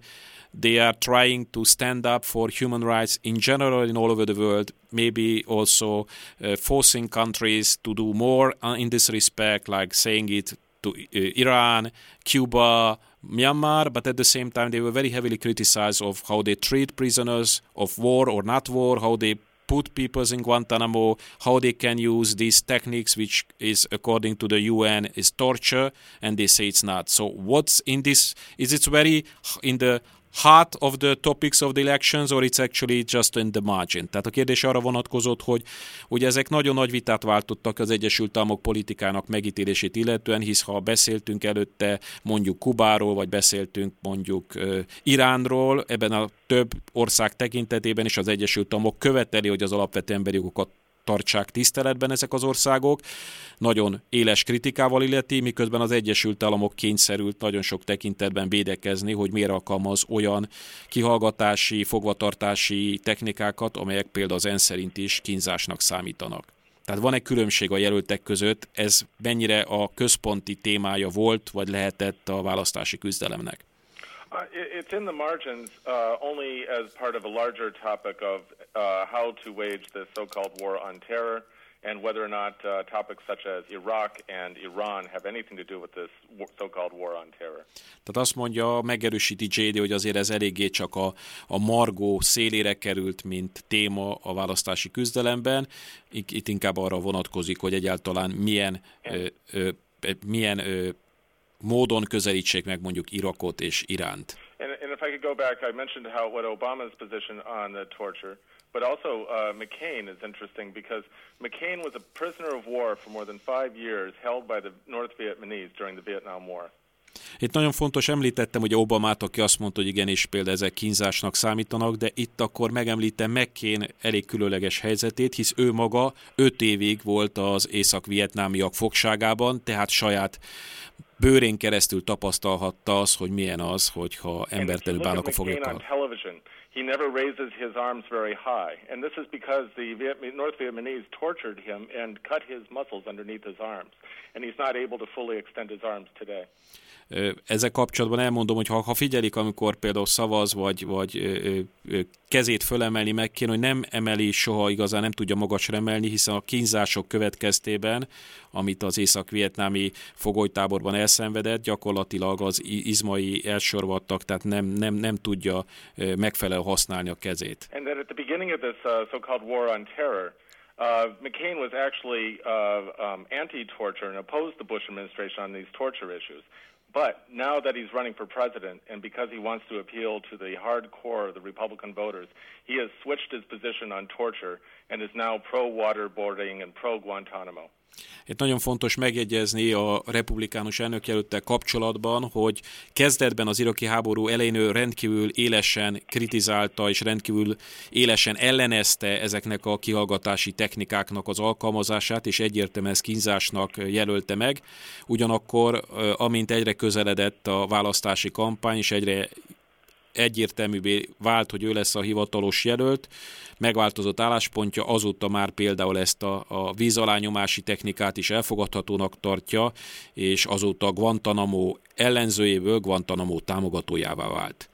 they are trying to stand up for human rights in general in all over the world, maybe also uh, forcing countries to do more uh, in this respect, like saying it to uh, Iran, Cuba, Myanmar, but at the same time they were very heavily criticized of how they treat prisoners of war or not war, how they put people in Guantanamo, how they can use these techniques, which is according to the UN is torture, and they say it's not. So what's in this? Is it very in the heart of the topics of the elections, or it's actually just in the margin? Tehát a kérdés arra vonatkozott, hogy ugye ezek nagyon nagy vitát váltottak az Egyesült Államok politikának megítélését illetően, hisz ha beszéltünk előtte mondjuk Kubáról, vagy beszéltünk mondjuk uh, Iránról, ebben a több ország tekintetében is az Egyesült Államok követeli, hogy az alapvető emberi jogokat tartsák tiszteletben ezek az országok. Nagyon éles kritikával illeti, miközben az Egyesült Államok kényszerült nagyon sok tekintetben védekezni, hogy miért alkalmaz olyan kihallgatási, fogvatartási technikákat, amelyek például az ENSZ szerint is kínzásnak számítanak. Tehát van egy különbség a jelöltek között, ez mennyire a központi témája volt, vagy lehetett a választási küzdelemnek? Uh, it's in the margins uh, only as part of a larger topic of uh, how to wage the so-called war on terror and whether or not uh, topics such as Iraq and Iran have anything to do with this so-called war on terror. Tehát azt mondja, megerősíti JD, hogy azért ez eléggé csak a, a margó szélére került, mint téma a választási küzdelemben. Itt inkább arra vonatkozik, hogy egyáltalán milyen, ö, ö, milyen ö, módon közelítsék meg mondjuk Irakot és Iránt. And, and if I could go back, I mentioned how what Obama's position on the torture, but also uh, McCain is interesting because McCain was a prisoner of war for more than five years, held by the North Vietnamese during the Vietnam War. Itt nagyon fontos, említettem hogy Obamát, aki azt mondta, hogy igenis például ezek kínzásnak számítanak, de itt akkor megemlítem McCain elég különleges helyzetét, hisz ő maga öt évig volt az észak-vietnámiak fogságában, tehát saját bőrén keresztül tapasztalhatta az, hogy milyen az, hogyha embertelő bánnak a foglyokkal. He never raises his arms very high, and this is because the Viet- North Vietnamese tortured him and cut his muscles underneath his arms, and he's not able to fully extend his arms today. Ezzel kapcsolatban elmondom, hogy ha, ha figyelik, amikor például szavaz, vagy, vagy kezét fölemelni meg kéne, hogy nem emeli soha igazán, nem tudja magasra emelni, hiszen a kínzások következtében, amit az észak-vietnámi fogolytáborban elszenvedett, gyakorlatilag az izmai elsorvadtak, tehát nem, nem, nem tudja használni a kezét. And then at the beginning of this uh, so-called war on terror, Uh, McCain was actually uh, um, anti-torture and opposed the Bush administration on these torture issues. But now that he's running for president, and because he wants to appeal to the hardcore of the Republican voters, he has switched his position on torture and is now pro waterboarding and pro Guantanamo. Itt nagyon fontos megjegyezni a republikánus elnökjelölttel kapcsolatban, hogy kezdetben az iraki háború elején ő rendkívül élesen kritizálta és rendkívül élesen ellenezte ezeknek a kihallgatási technikáknak az alkalmazását, és egyértelműen ezt kínzásnak jelölte meg. Ugyanakkor, amint egyre közeledett a választási kampány, és egyre egyértelművé vált, hogy ő lesz a hivatalos jelölt, megváltozott álláspontja, azóta már például ezt a, a vízalányomási technikát is elfogadhatónak tartja, és azóta Guantanamo ellenzőjéből Guantanamo támogatójává vált.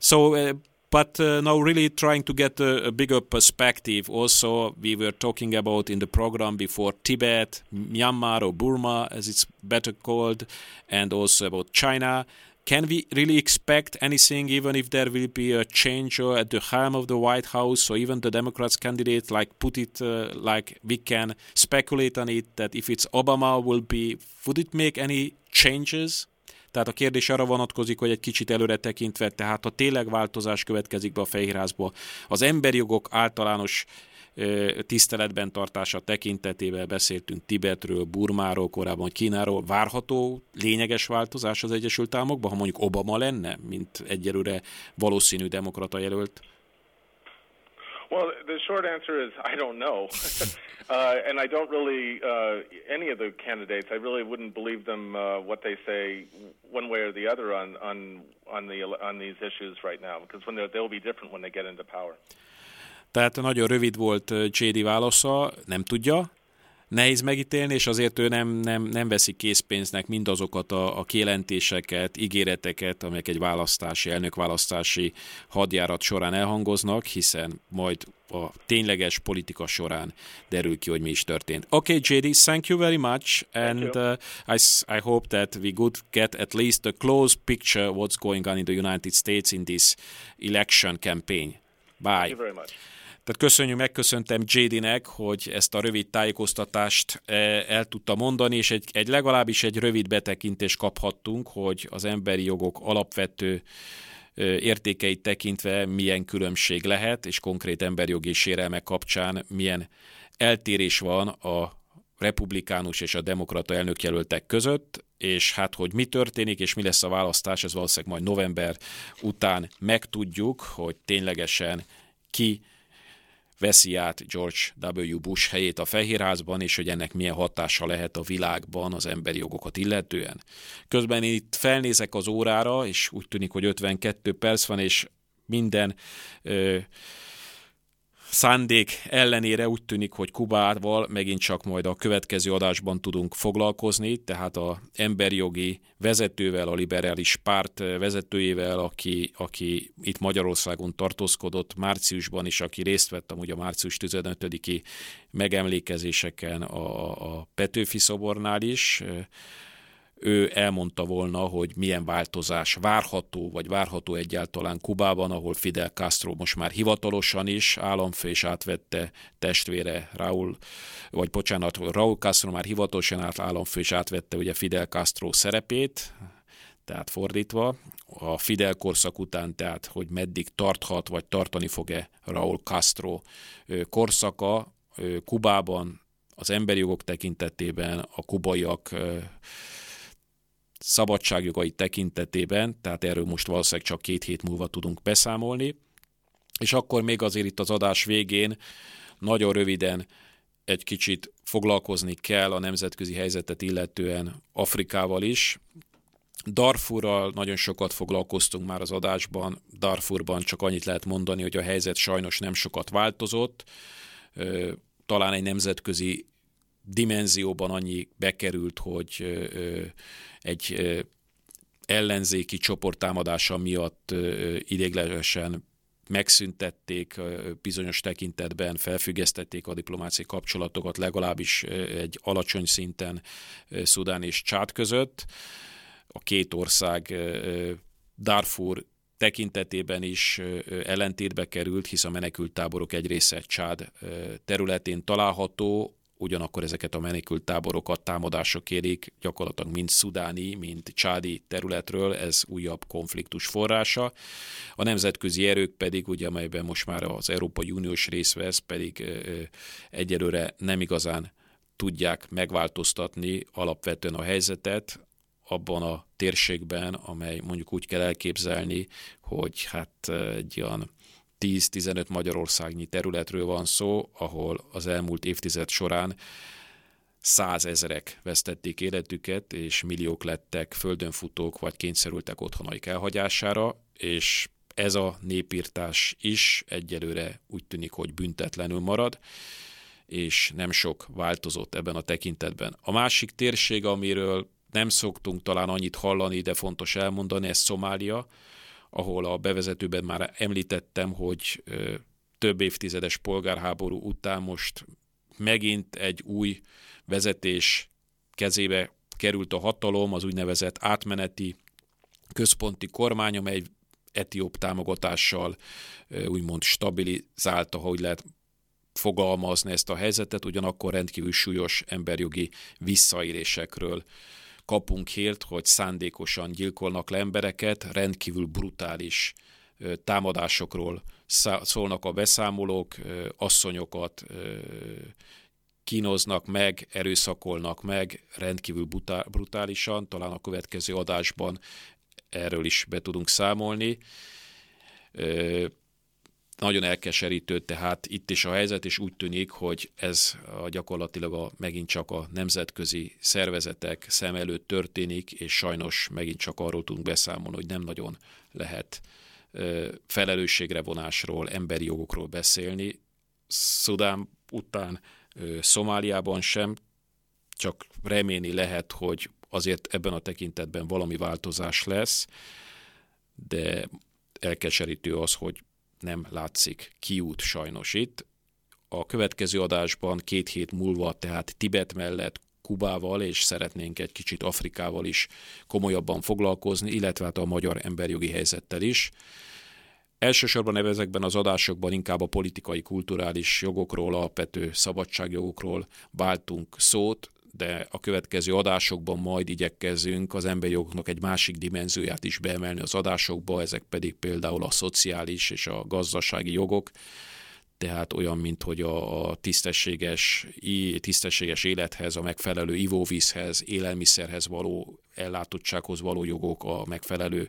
So, uh, but uh, now really trying to get a, a, bigger perspective. Also, we were talking about in the program before Tibet, Myanmar or Burma, as it's better called, and also about China. Can we really expect anything, even if there will be a change at the helm of the White House, or even the Democrats candidate, like put it uh, like we can speculate on it that if it's Obama will be, would it make any changes? Tehát a kérdés arra vonatkozik, hogy egy kicsit előre tekintve, tehát ha tényleg változás következik be a Fehérházba, az emberi jogok általános tiszteletben tartása tekintetében beszéltünk Tibetről, Burmáról, korábban Kínáról. Várható lényeges változás az Egyesült Államokban, ha mondjuk Obama lenne, mint egyelőre valószínű demokrata jelölt? Well, the short answer is I don't know, uh, and I don't really uh, any of the candidates. I really wouldn't believe them uh, what they say one way or the other on on on the on these issues right now because when they'll be different when they get into power. Tehát nagyon rövid volt JD válasza, nem tudja, nehéz megítélni, és azért ő nem, nem, nem veszi készpénznek mindazokat a, a kijelentéseket, ígéreteket, amelyek egy választási, elnökválasztási hadjárat során elhangoznak, hiszen majd a tényleges politika során derül ki, hogy mi is történt. Okay, JD, thank you very much, and uh, I, I hope that we could get at least a close picture what's going on in the United States in this election campaign. Bye. Thank you very much. Tehát köszönjük, megköszöntem JD-nek, hogy ezt a rövid tájékoztatást eh, el tudta mondani, és egy, egy legalábbis egy rövid betekintést kaphattunk, hogy az emberi jogok alapvető eh, értékeit tekintve milyen különbség lehet, és konkrét emberjogi sérelmek kapcsán milyen eltérés van a republikánus és a demokrata elnökjelöltek között, és hát, hogy mi történik, és mi lesz a választás, ez valószínűleg majd november után megtudjuk, hogy ténylegesen ki veszi át George W. Bush helyét a Fehérházban, és hogy ennek milyen hatása lehet a világban az emberi jogokat illetően. Közben én itt felnézek az órára, és úgy tűnik, hogy 52 perc van, és minden ö, szándék ellenére úgy tűnik, hogy Kubával megint csak majd a következő adásban tudunk foglalkozni, tehát a emberjogi vezetővel, a liberális párt vezetőjével, aki, aki itt Magyarországon tartózkodott márciusban is, aki részt vett amúgy a március 15-i megemlékezéseken a, a Petőfi szobornál is, ő elmondta volna, hogy milyen változás várható, vagy várható egyáltalán Kubában, ahol Fidel Castro most már hivatalosan is államfő és átvette testvére Raúl, vagy bocsánat, Raúl Castro már hivatalosan át államfő és átvette ugye Fidel Castro szerepét, tehát fordítva, a Fidel korszak után, tehát hogy meddig tarthat, vagy tartani fog-e Raúl Castro korszaka Kubában, az emberi jogok tekintetében, a kubaiak szabadságjogai tekintetében, tehát erről most valószínűleg csak két hét múlva tudunk beszámolni, és akkor még azért itt az adás végén nagyon röviden egy kicsit foglalkozni kell a nemzetközi helyzetet illetően Afrikával is. Darfurral nagyon sokat foglalkoztunk már az adásban. Darfurban csak annyit lehet mondani, hogy a helyzet sajnos nem sokat változott. Talán egy nemzetközi dimenzióban annyi bekerült, hogy egy ellenzéki csoporttámadása miatt idéglegesen megszüntették bizonyos tekintetben, felfüggesztették a diplomáciai kapcsolatokat legalábbis egy alacsony szinten Szudán és Csád között. A két ország Darfur tekintetében is ellentétbe került, hisz a menekült táborok egy része Csád területén található, ugyanakkor ezeket a menekült táborokat támadások érik gyakorlatilag mind szudáni, mind csádi területről, ez újabb konfliktus forrása. A nemzetközi erők pedig, ugye, amelyben most már az Európai Uniós rész vesz, pedig egyelőre nem igazán tudják megváltoztatni alapvetően a helyzetet abban a térségben, amely mondjuk úgy kell elképzelni, hogy hát egy olyan 10-15 Magyarországnyi területről van szó, ahol az elmúlt évtized során százezerek vesztették életüket, és milliók lettek földönfutók, vagy kényszerültek otthonaik elhagyására, és ez a népírtás is egyelőre úgy tűnik, hogy büntetlenül marad, és nem sok változott ebben a tekintetben. A másik térség, amiről nem szoktunk talán annyit hallani, de fontos elmondani, ez Szomália, ahol a bevezetőben már említettem, hogy több évtizedes polgárháború után most megint egy új vezetés kezébe került a hatalom, az úgynevezett átmeneti központi kormány, amely etióp támogatással úgymond stabilizálta, hogy lehet fogalmazni ezt a helyzetet, ugyanakkor rendkívül súlyos emberjogi visszaélésekről kapunk hírt, hogy szándékosan gyilkolnak le embereket, rendkívül brutális támadásokról szólnak a beszámolók, asszonyokat kínoznak meg, erőszakolnak meg, rendkívül brutálisan, talán a következő adásban erről is be tudunk számolni. Nagyon elkeserítő tehát itt is a helyzet, és úgy tűnik, hogy ez a gyakorlatilag a, megint csak a nemzetközi szervezetek szem előtt történik, és sajnos megint csak arról tudunk beszámolni, hogy nem nagyon lehet felelősségre vonásról, emberi jogokról beszélni. Szudán után Szomáliában sem, csak remélni lehet, hogy azért ebben a tekintetben valami változás lesz, de elkeserítő az, hogy nem látszik kiút sajnos itt. A következő adásban két hét múlva, tehát Tibet mellett Kubával, és szeretnénk egy kicsit Afrikával is komolyabban foglalkozni, illetve hát a magyar emberjogi helyzettel is. Elsősorban ezekben az adásokban inkább a politikai, kulturális jogokról, alapvető szabadságjogokról váltunk szót, de a következő adásokban majd igyekezzünk az emberi jogoknak egy másik dimenzióját is beemelni az adásokba, ezek pedig például a szociális és a gazdasági jogok, tehát olyan, mint hogy a, tisztességes, tisztességes élethez, a megfelelő ivóvízhez, élelmiszerhez való ellátottsághoz való jogok, a megfelelő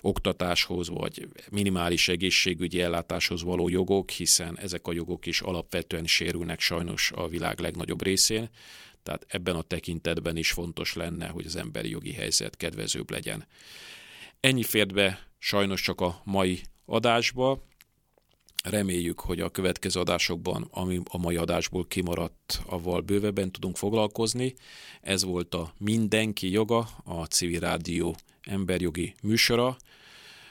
oktatáshoz, vagy minimális egészségügyi ellátáshoz való jogok, hiszen ezek a jogok is alapvetően sérülnek sajnos a világ legnagyobb részén. Tehát ebben a tekintetben is fontos lenne, hogy az emberi jogi helyzet kedvezőbb legyen. Ennyi fért be sajnos csak a mai adásba. Reméljük, hogy a következő adásokban, ami a mai adásból kimaradt, avval bővebben tudunk foglalkozni. Ez volt a Mindenki joga, a Civil Rádió emberjogi műsora.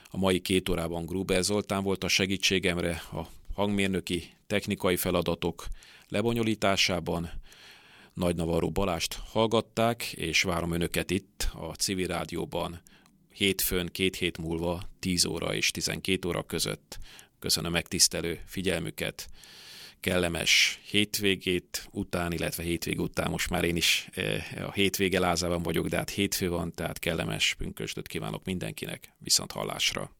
A mai két órában Gruber Zoltán volt a segítségemre a hangmérnöki technikai feladatok lebonyolításában. Nagy Navarro Balást hallgatták, és várom önöket itt a Civil Rádióban hétfőn, két hét múlva 10 óra és 12 óra között Köszönöm megtisztelő figyelmüket, kellemes hétvégét után, illetve hétvég után, most már én is eh, a hétvége lázában vagyok, de hát hétfő van, tehát kellemes pünkösdöt kívánok mindenkinek, viszont hallásra.